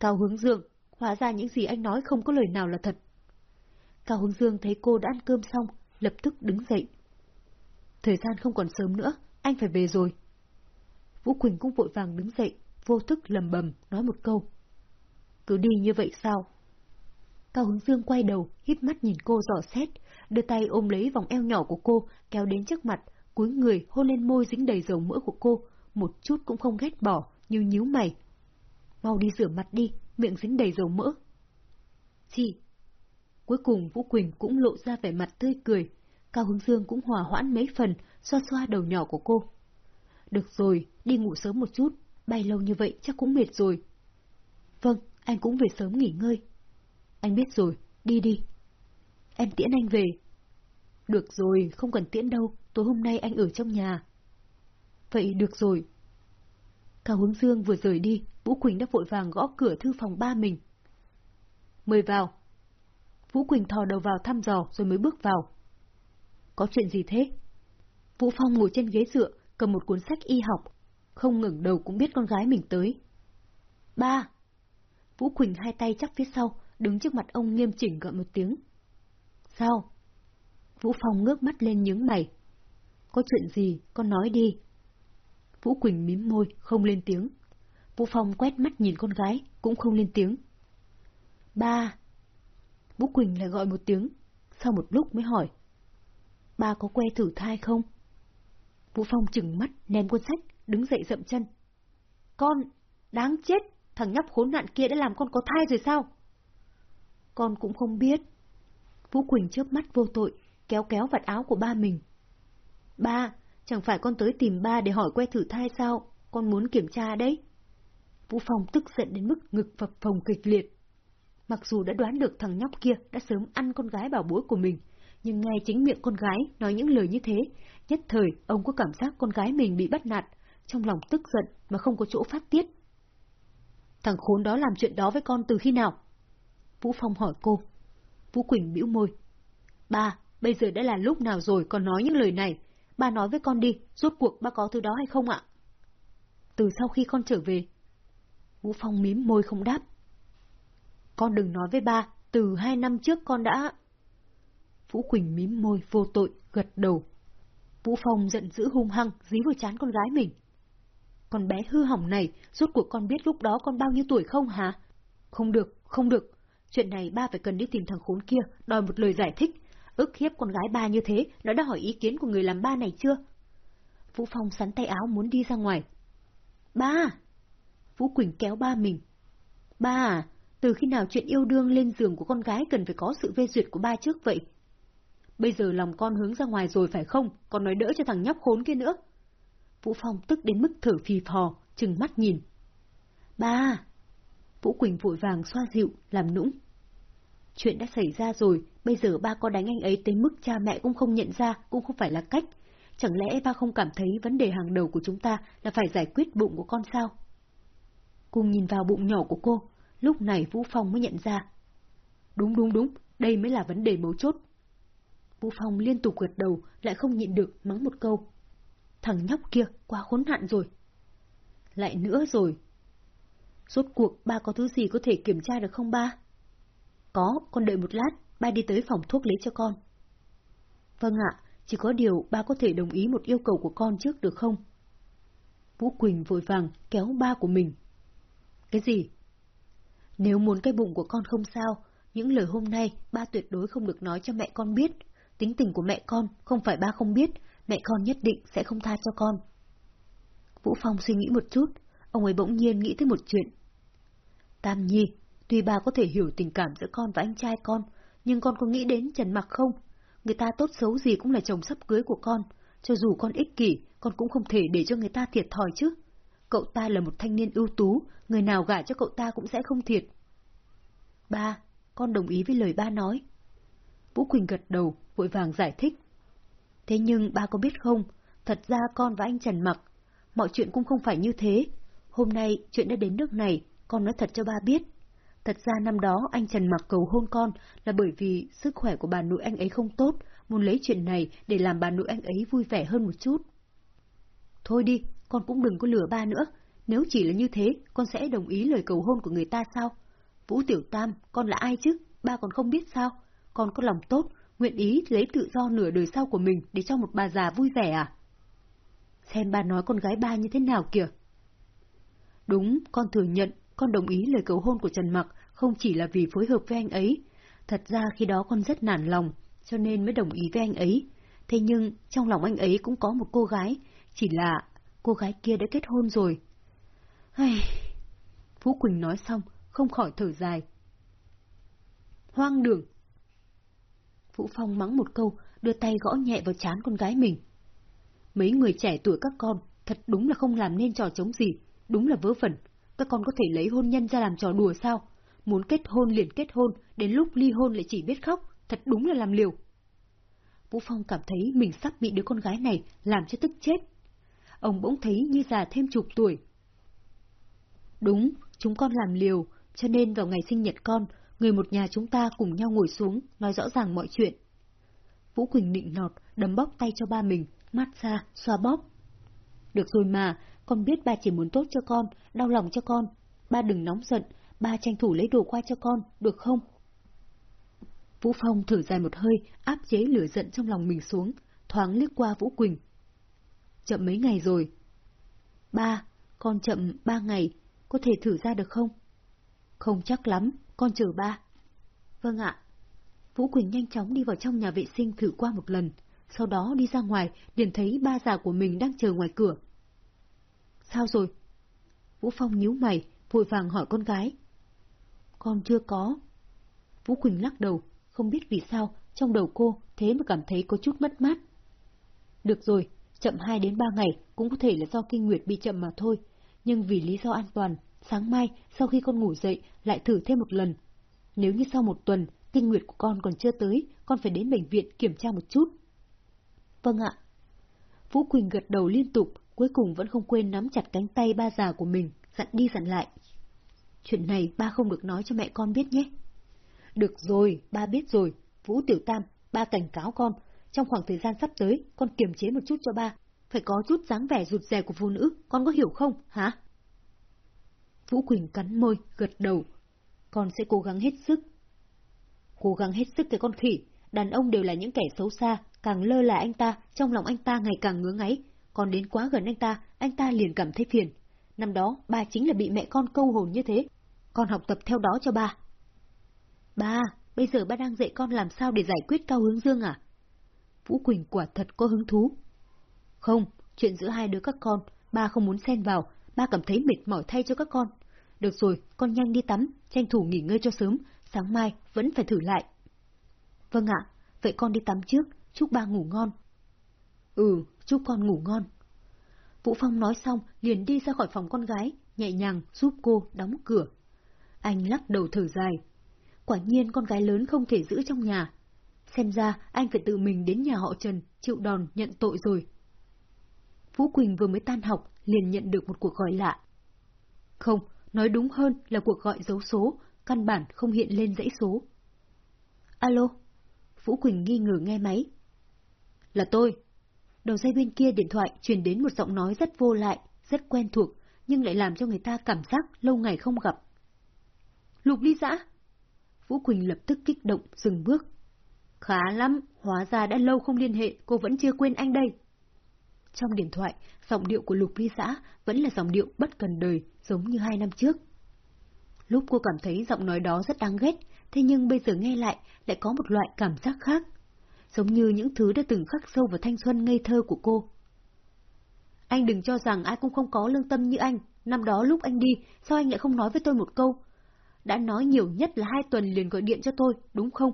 S1: Cao Hướng Dương, hóa ra những gì anh nói không có lời nào là thật. Cao Hướng Dương thấy cô đã ăn cơm xong, lập tức đứng dậy. Thời gian không còn sớm nữa, anh phải về rồi. Vũ Quỳnh cũng vội vàng đứng dậy, vô thức lầm bầm, nói một câu. Cứ đi như vậy sao? Cao Hướng Dương quay đầu, híp mắt nhìn cô dò xét, đưa tay ôm lấy vòng eo nhỏ của cô, kéo đến trước mặt, cúi người hôn lên môi dính đầy dầu mỡ của cô, một chút cũng không ghét bỏ, như nhíu mày. Mau đi rửa mặt đi, miệng dính đầy dầu mỡ. Chị! Cuối cùng Vũ Quỳnh cũng lộ ra vẻ mặt tươi cười, Cao Hướng Dương cũng hòa hoãn mấy phần, xoa xoa đầu nhỏ của cô. Được rồi, đi ngủ sớm một chút, bay lâu như vậy chắc cũng mệt rồi. Vâng, anh cũng về sớm nghỉ ngơi. Anh biết rồi, đi đi. Em tiễn anh về. Được rồi, không cần tiễn đâu, tối hôm nay anh ở trong nhà. Vậy được rồi. Cao Hướng Dương vừa rời đi, Vũ Quỳnh đã vội vàng gõ cửa thư phòng ba mình. Mời vào. Vũ Quỳnh thò đầu vào thăm dò rồi mới bước vào. Có chuyện gì thế? Vũ Phong ngồi trên ghế dựa, cầm một cuốn sách y học, không ngừng đầu cũng biết con gái mình tới. Ba! Vũ Quỳnh hai tay chắc phía sau, đứng trước mặt ông nghiêm chỉnh gọi một tiếng. Sao? Vũ Phong ngước mắt lên nhướng mày. Có chuyện gì, con nói đi. Vũ Quỳnh mím môi, không lên tiếng. Vũ Phong quét mắt nhìn con gái, cũng không lên tiếng. Ba! Vũ Quỳnh lại gọi một tiếng, sau một lúc mới hỏi. Ba có que thử thai không? Vũ Phong chừng mắt, ném cuốn sách, đứng dậy dậm chân. Con, đáng chết, thằng nhóc khốn nạn kia đã làm con có thai rồi sao? Con cũng không biết. Vũ Quỳnh chớp mắt vô tội, kéo kéo vạt áo của ba mình. Ba, chẳng phải con tới tìm ba để hỏi que thử thai sao? Con muốn kiểm tra đấy. Vũ Phong tức giận đến mức ngực phập phồng kịch liệt. Mặc dù đã đoán được thằng nhóc kia đã sớm ăn con gái bảo bối của mình, nhưng nghe chính miệng con gái nói những lời như thế, nhất thời ông có cảm giác con gái mình bị bắt nạt, trong lòng tức giận mà không có chỗ phát tiết. Thằng khốn đó làm chuyện đó với con từ khi nào? Vũ Phong hỏi cô. Vũ Quỳnh bĩu môi. Ba, bây giờ đã là lúc nào rồi còn nói những lời này? Ba nói với con đi, rốt cuộc ba có thứ đó hay không ạ? Từ sau khi con trở về. Vũ Phong mím môi không đáp. Con đừng nói với ba, từ hai năm trước con đã... Vũ Quỳnh mím môi vô tội, gật đầu. Vũ Phong giận dữ hung hăng, dí vào chán con gái mình. Con bé hư hỏng này, rốt cuộc con biết lúc đó con bao nhiêu tuổi không hả? Không được, không được. Chuyện này ba phải cần đi tìm thằng khốn kia, đòi một lời giải thích. Ức hiếp con gái ba như thế, nó đã hỏi ý kiến của người làm ba này chưa? Vũ Phong sắn tay áo muốn đi ra ngoài. Ba! Vũ Quỳnh kéo ba mình. Ba à, từ khi nào chuyện yêu đương lên giường của con gái cần phải có sự phê duyệt của ba trước vậy? Bây giờ lòng con hướng ra ngoài rồi phải không? Con nói đỡ cho thằng nhóc khốn kia nữa. Vũ Phong tức đến mức thở phì phò, chừng mắt nhìn. Ba! À. Vũ Quỳnh vội vàng xoa dịu, làm nũng. Chuyện đã xảy ra rồi, bây giờ ba có đánh anh ấy tới mức cha mẹ cũng không nhận ra, cũng không phải là cách. Chẳng lẽ ba không cảm thấy vấn đề hàng đầu của chúng ta là phải giải quyết bụng của con sao? Cùng nhìn vào bụng nhỏ của cô, lúc này Vũ Phong mới nhận ra. Đúng đúng đúng, đây mới là vấn đề mấu chốt. Vũ Phong liên tục gật đầu, lại không nhịn được mắng một câu. Thằng nhóc kia quá khốn nạn rồi. Lại nữa rồi. Rốt cuộc ba có thứ gì có thể kiểm tra được không ba? Có, con đợi một lát, ba đi tới phòng thuốc lấy cho con. Vâng ạ, chỉ có điều ba có thể đồng ý một yêu cầu của con trước được không? Vũ Quỳnh vội vàng kéo ba của mình. Cái gì? Nếu muốn cái bụng của con không sao, những lời hôm nay ba tuyệt đối không được nói cho mẹ con biết. Tính tình của mẹ con không phải ba không biết, mẹ con nhất định sẽ không tha cho con. Vũ Phong suy nghĩ một chút, ông ấy bỗng nhiên nghĩ tới một chuyện. Tam Nhi, tuy ba có thể hiểu tình cảm giữa con và anh trai con, nhưng con có nghĩ đến Trần Mặc không? Người ta tốt xấu gì cũng là chồng sắp cưới của con, cho dù con ích kỷ, con cũng không thể để cho người ta thiệt thòi chứ. Cậu ta là một thanh niên ưu tú, người nào gả cho cậu ta cũng sẽ không thiệt. Ba, con đồng ý với lời ba nói. Vũ Quỳnh gật đầu, vội vàng giải thích. Thế nhưng ba có biết không, thật ra con và anh Trần Mặc, mọi chuyện cũng không phải như thế. Hôm nay chuyện đã đến nước này, con nói thật cho ba biết. Thật ra năm đó anh Trần Mặc cầu hôn con là bởi vì sức khỏe của bà nội anh ấy không tốt, muốn lấy chuyện này để làm bà nội anh ấy vui vẻ hơn một chút. Thôi đi, con cũng đừng có lừa ba nữa. Nếu chỉ là như thế, con sẽ đồng ý lời cầu hôn của người ta sao? Vũ Tiểu Tam, con là ai chứ? Ba còn không biết sao? Con có lòng tốt, nguyện ý lấy tự do nửa đời sau của mình để cho một bà già vui vẻ à? Xem ba nói con gái ba như thế nào kìa. Đúng, con thừa nhận, con đồng ý lời cầu hôn của Trần Mặc không chỉ là vì phối hợp với anh ấy. Thật ra khi đó con rất nản lòng, cho nên mới đồng ý với anh ấy. Thế nhưng, trong lòng anh ấy cũng có một cô gái, chỉ là cô gái kia đã kết hôn rồi. Hây, Phú Quỳnh nói xong, không khỏi thở dài. Hoang đường, Vũ Phong mắng một câu, đưa tay gõ nhẹ vào chán con gái mình. Mấy người trẻ tuổi các con, thật đúng là không làm nên trò chống gì, đúng là vớ vẩn. Các con có thể lấy hôn nhân ra làm trò đùa sao? Muốn kết hôn liền kết hôn, đến lúc ly hôn lại chỉ biết khóc, thật đúng là làm liều. Vũ Phong cảm thấy mình sắp bị đứa con gái này làm cho tức chết. Ông bỗng thấy như già thêm chục tuổi. Đúng, chúng con làm liều, cho nên vào ngày sinh nhật con, người một nhà chúng ta cùng nhau ngồi xuống, nói rõ ràng mọi chuyện. Vũ Quỳnh nịnh nọt, đấm bóp tay cho ba mình, mát xa, xoa bóp. Được rồi mà, con biết ba chỉ muốn tốt cho con, đau lòng cho con. Ba đừng nóng giận, ba tranh thủ lấy đồ qua cho con, được không? Vũ Phong thở dài một hơi, áp chế lửa giận trong lòng mình xuống, thoáng liếc qua Vũ Quỳnh. Chậm mấy ngày rồi. Ba, con chậm ba ngày, có thể thử ra được không? Không chắc lắm, con chờ ba. Vâng ạ. Vũ Quỳnh nhanh chóng đi vào trong nhà vệ sinh thử qua một lần, sau đó đi ra ngoài, liền thấy ba già của mình đang chờ ngoài cửa. Sao rồi? Vũ Phong nhíu mày, vội vàng hỏi con gái. Con chưa có. Vũ Quỳnh lắc đầu, không biết vì sao, trong đầu cô thế mà cảm thấy có chút mất mát. Được rồi, chậm 2 đến 3 ngày cũng có thể là do kinh nguyệt bị chậm mà thôi, nhưng vì lý do an toàn, sáng mai sau khi con ngủ dậy lại thử thêm một lần. Nếu như sau một tuần, kinh nguyệt của con còn chưa tới, con phải đến bệnh viện kiểm tra một chút. Vâng ạ. Vũ Quỳnh gật đầu liên tục, cuối cùng vẫn không quên nắm chặt cánh tay ba già của mình, dặn đi dặn lại. Chuyện này ba không được nói cho mẹ con biết nhé. Được rồi, ba biết rồi. Vũ Tiểu Tam, ba cảnh cáo con. Trong khoảng thời gian sắp tới, con kiềm chế một chút cho ba. Phải có chút dáng vẻ rụt rè của phụ nữ, con có hiểu không, hả? Vũ Quỳnh cắn môi, gật đầu. Con sẽ cố gắng hết sức. Cố gắng hết sức cái con khỉ. Đàn ông đều là những kẻ xấu xa, càng lơ là anh ta, trong lòng anh ta ngày càng ngứa ngáy. Còn đến quá gần anh ta, anh ta liền cảm thấy phiền. Năm đó, ba chính là bị mẹ con câu hồn như thế. Con học tập theo đó cho ba. Ba, bây giờ ba đang dạy con làm sao để giải quyết Cao Hướng Dương à? Vũ Quỳnh quả thật có hứng thú. Không, chuyện giữa hai đứa các con, ba không muốn xen vào, ba cảm thấy mệt mỏi thay cho các con. Được rồi, con nhanh đi tắm, tranh thủ nghỉ ngơi cho sớm, sáng mai vẫn phải thử lại. Vâng ạ, vậy con đi tắm trước, chúc ba ngủ ngon. Ừ, chúc con ngủ ngon. Vũ Phong nói xong, liền đi ra khỏi phòng con gái, nhẹ nhàng giúp cô đóng cửa. Anh lắc đầu thở dài. Quả nhiên con gái lớn không thể giữ trong nhà. Xem ra anh phải tự mình đến nhà họ Trần, chịu đòn nhận tội rồi. Vũ Quỳnh vừa mới tan học, liền nhận được một cuộc gọi lạ. Không, nói đúng hơn là cuộc gọi dấu số, căn bản không hiện lên dãy số. Alo? Vũ Quỳnh nghi ngờ nghe máy. Là tôi. Đầu dây bên kia điện thoại truyền đến một giọng nói rất vô lại, rất quen thuộc, nhưng lại làm cho người ta cảm giác lâu ngày không gặp. Lục ly dã Vũ Quỳnh lập tức kích động, dừng bước. Khá lắm, hóa ra đã lâu không liên hệ, cô vẫn chưa quên anh đây. Trong điện thoại, giọng điệu của Lục Ly Xã vẫn là giọng điệu bất cần đời, giống như hai năm trước. Lúc cô cảm thấy giọng nói đó rất đáng ghét, thế nhưng bây giờ nghe lại lại có một loại cảm giác khác. Giống như những thứ đã từng khắc sâu vào thanh xuân ngây thơ của cô. Anh đừng cho rằng ai cũng không có lương tâm như anh. Năm đó lúc anh đi, sao anh lại không nói với tôi một câu? Đã nói nhiều nhất là hai tuần liền gọi điện cho tôi, đúng không?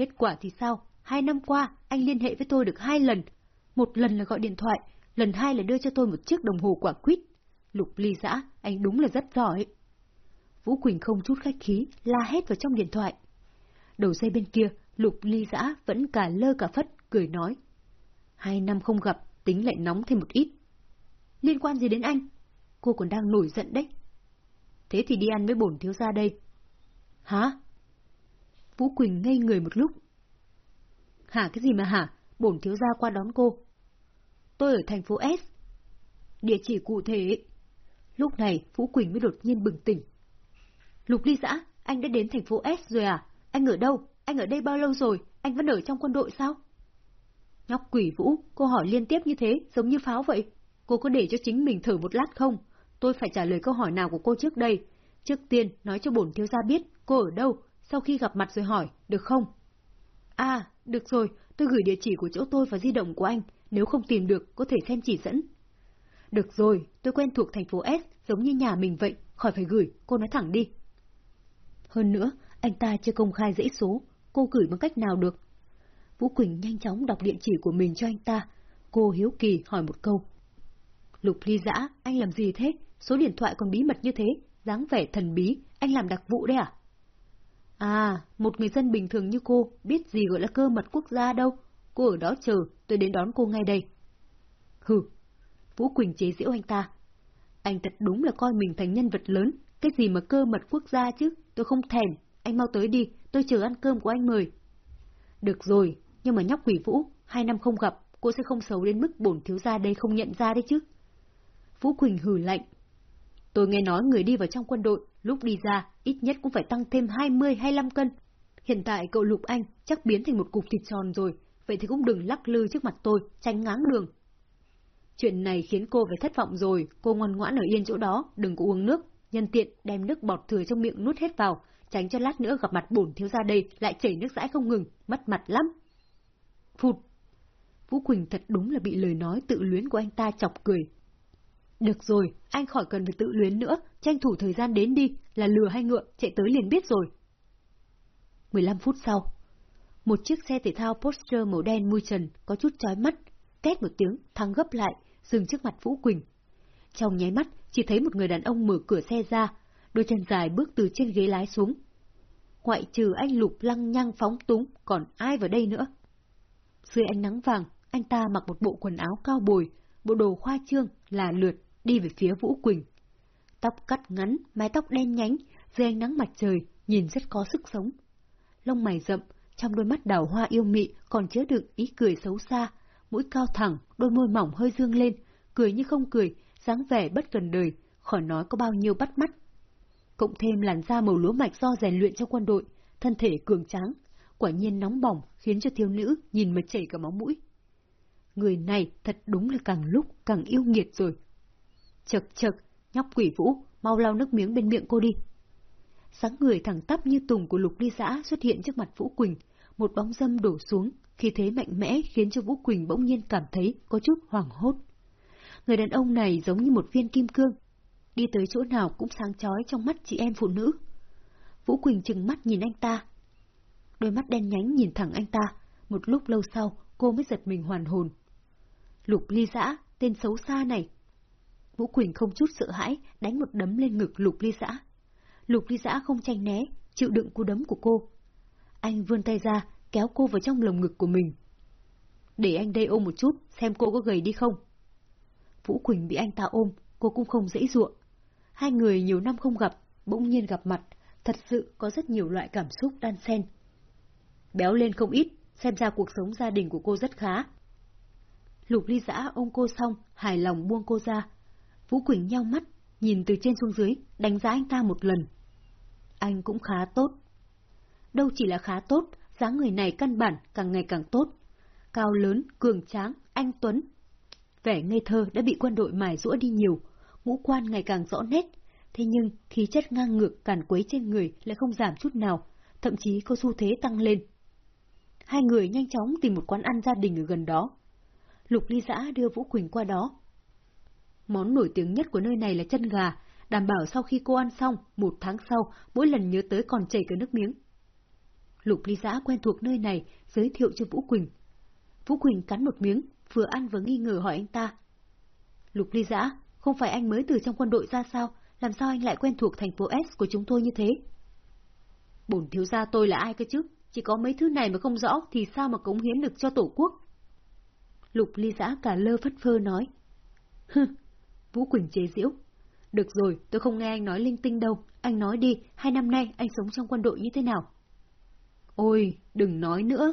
S1: Kết quả thì sao? Hai năm qua, anh liên hệ với tôi được hai lần. Một lần là gọi điện thoại, lần hai là đưa cho tôi một chiếc đồng hồ quả quýt. Lục ly Dã, anh đúng là rất giỏi. Vũ Quỳnh không chút khách khí, la hết vào trong điện thoại. Đầu dây bên kia, Lục ly Dã vẫn cả lơ cả phất, cười nói. Hai năm không gặp, tính lại nóng thêm một ít. Liên quan gì đến anh? Cô còn đang nổi giận đấy. Thế thì đi ăn với bổn thiếu gia đây. Hả? Vũ Quỳnh ngây người một lúc. Hả cái gì mà hả? Bổn thiếu gia qua đón cô. Tôi ở thành phố S. Địa chỉ cụ thể. Lúc này, Vũ Quỳnh mới đột nhiên bừng tỉnh. Lục ly giã, anh đã đến thành phố S rồi à? Anh ở đâu? Anh ở đây bao lâu rồi? Anh vẫn ở trong quân đội sao? Nhóc quỷ Vũ, cô hỏi liên tiếp như thế, giống như pháo vậy. Cô có để cho chính mình thử một lát không? Tôi phải trả lời câu hỏi nào của cô trước đây. Trước tiên, nói cho bổn thiếu gia biết cô ở đâu, sau khi gặp mặt rồi hỏi, được không? À, được rồi, tôi gửi địa chỉ của chỗ tôi và di động của anh, nếu không tìm được, có thể xem chỉ dẫn. Được rồi, tôi quen thuộc thành phố S, giống như nhà mình vậy, khỏi phải gửi, cô nói thẳng đi. Hơn nữa, anh ta chưa công khai dãy số, cô gửi bằng cách nào được? Vũ Quỳnh nhanh chóng đọc địa chỉ của mình cho anh ta. Cô hiếu kỳ hỏi một câu. Lục ly dã, anh làm gì thế? Số điện thoại còn bí mật như thế, dáng vẻ thần bí, anh làm đặc vụ đấy à? À, một người dân bình thường như cô, biết gì gọi là cơ mật quốc gia đâu. Cô ở đó chờ, tôi đến đón cô ngay đây. Hừ, Vũ Quỳnh chế giễu anh ta. Anh thật đúng là coi mình thành nhân vật lớn, cái gì mà cơ mật quốc gia chứ, tôi không thèm, anh mau tới đi, tôi chờ ăn cơm của anh mời. Được rồi, nhưng mà nhóc quỷ Vũ, hai năm không gặp, cô sẽ không xấu đến mức bổn thiếu gia đây không nhận ra đấy chứ. Vũ Quỳnh hừ lạnh. Tôi nghe nói người đi vào trong quân đội, lúc đi ra, ít nhất cũng phải tăng thêm 20-25 cân. Hiện tại cậu Lục Anh chắc biến thành một cục thịt tròn rồi, vậy thì cũng đừng lắc lư trước mặt tôi, tránh ngáng đường. Chuyện này khiến cô phải thất vọng rồi, cô ngoan ngoãn ở yên chỗ đó, đừng có uống nước, nhân tiện đem nước bọt thừa trong miệng nuốt hết vào, tránh cho lát nữa gặp mặt bổn thiếu ra đây lại chảy nước dãi không ngừng, mất mặt lắm. Phụt! Vũ Quỳnh thật đúng là bị lời nói tự luyến của anh ta chọc cười. Được rồi, anh khỏi cần phải tự luyến nữa, tranh thủ thời gian đến đi, là lừa hay ngựa, chạy tới liền biết rồi. 15 phút sau, một chiếc xe thể thao Porsche màu đen mui trần có chút chói mắt, két một tiếng, thăng gấp lại, dừng trước mặt Vũ Quỳnh. Trong nháy mắt, chỉ thấy một người đàn ông mở cửa xe ra, đôi chân dài bước từ trên ghế lái xuống. ngoại trừ anh Lục lăng nhăng phóng túng, còn ai vào đây nữa? Dưới ánh nắng vàng, anh ta mặc một bộ quần áo cao bồi, bộ đồ khoa trương, là lượt, đi về phía Vũ Quỳnh. Tóc cắt ngắn, mái tóc đen nhánh, dưới ánh nắng mặt trời, nhìn rất có sức sống. Lông mày rậm, trong đôi mắt đào hoa yêu mị còn chứa đựng ý cười xấu xa, mũi cao thẳng, đôi môi mỏng hơi dương lên, cười như không cười, dáng vẻ bất cần đời, khỏi nói có bao nhiêu bắt mắt. Cộng thêm làn da màu lúa mạch do rèn luyện trong quân đội, thân thể cường tráng, quả nhiên nóng bỏng khiến cho thiếu nữ nhìn mà chảy cả máu mũi. Người này thật đúng là càng lúc càng yêu nghiệt rồi. Chật chật, nhóc quỷ vũ, mau lau nước miếng bên miệng cô đi. Sáng người thẳng tắp như tùng của lục ly giã xuất hiện trước mặt Vũ Quỳnh, một bóng dâm đổ xuống, khi thế mạnh mẽ khiến cho Vũ Quỳnh bỗng nhiên cảm thấy có chút hoảng hốt. Người đàn ông này giống như một viên kim cương, đi tới chỗ nào cũng sáng chói trong mắt chị em phụ nữ. Vũ Quỳnh chừng mắt nhìn anh ta. Đôi mắt đen nhánh nhìn thẳng anh ta, một lúc lâu sau cô mới giật mình hoàn hồn. Lục ly giã, tên xấu xa này. Vũ Quỳnh không chút sợ hãi, đánh một đấm lên ngực lục ly giã. Lục ly giã không tranh né, chịu đựng cú đấm của cô. Anh vươn tay ra, kéo cô vào trong lồng ngực của mình. Để anh đây ôm một chút, xem cô có gầy đi không. Vũ Quỳnh bị anh ta ôm, cô cũng không dễ dụa. Hai người nhiều năm không gặp, bỗng nhiên gặp mặt, thật sự có rất nhiều loại cảm xúc đan xen. Béo lên không ít, xem ra cuộc sống gia đình của cô rất khá. Lục ly giã ôm cô xong, hài lòng buông cô ra. Vũ Quỳnh nheo mắt, nhìn từ trên xuống dưới, đánh giá anh ta một lần. Anh cũng khá tốt. Đâu chỉ là khá tốt, dáng người này căn bản càng ngày càng tốt. Cao lớn, cường tráng, anh Tuấn. Vẻ ngây thơ đã bị quân đội mài rũa đi nhiều, ngũ quan ngày càng rõ nét. Thế nhưng, khí chất ngang ngược càn quấy trên người lại không giảm chút nào, thậm chí có xu thế tăng lên. Hai người nhanh chóng tìm một quán ăn gia đình ở gần đó. Lục ly giã đưa Vũ Quỳnh qua đó. Món nổi tiếng nhất của nơi này là chân gà, đảm bảo sau khi cô ăn xong, một tháng sau, mỗi lần nhớ tới còn chảy cả nước miếng. Lục ly giã quen thuộc nơi này, giới thiệu cho Vũ Quỳnh. Vũ Quỳnh cắn một miếng, vừa ăn vừa nghi ngờ hỏi anh ta. Lục ly giã, không phải anh mới từ trong quân đội ra sao, làm sao anh lại quen thuộc thành phố S của chúng tôi như thế? Bổn thiếu gia tôi là ai cơ chứ? Chỉ có mấy thứ này mà không rõ thì sao mà cống hiến được cho tổ quốc? Lục ly giã cả lơ phất phơ nói. Hừ, Vũ Quỳnh chế giễu. Được rồi, tôi không nghe anh nói linh tinh đâu. Anh nói đi, hai năm nay anh sống trong quân đội như thế nào? Ôi, đừng nói nữa,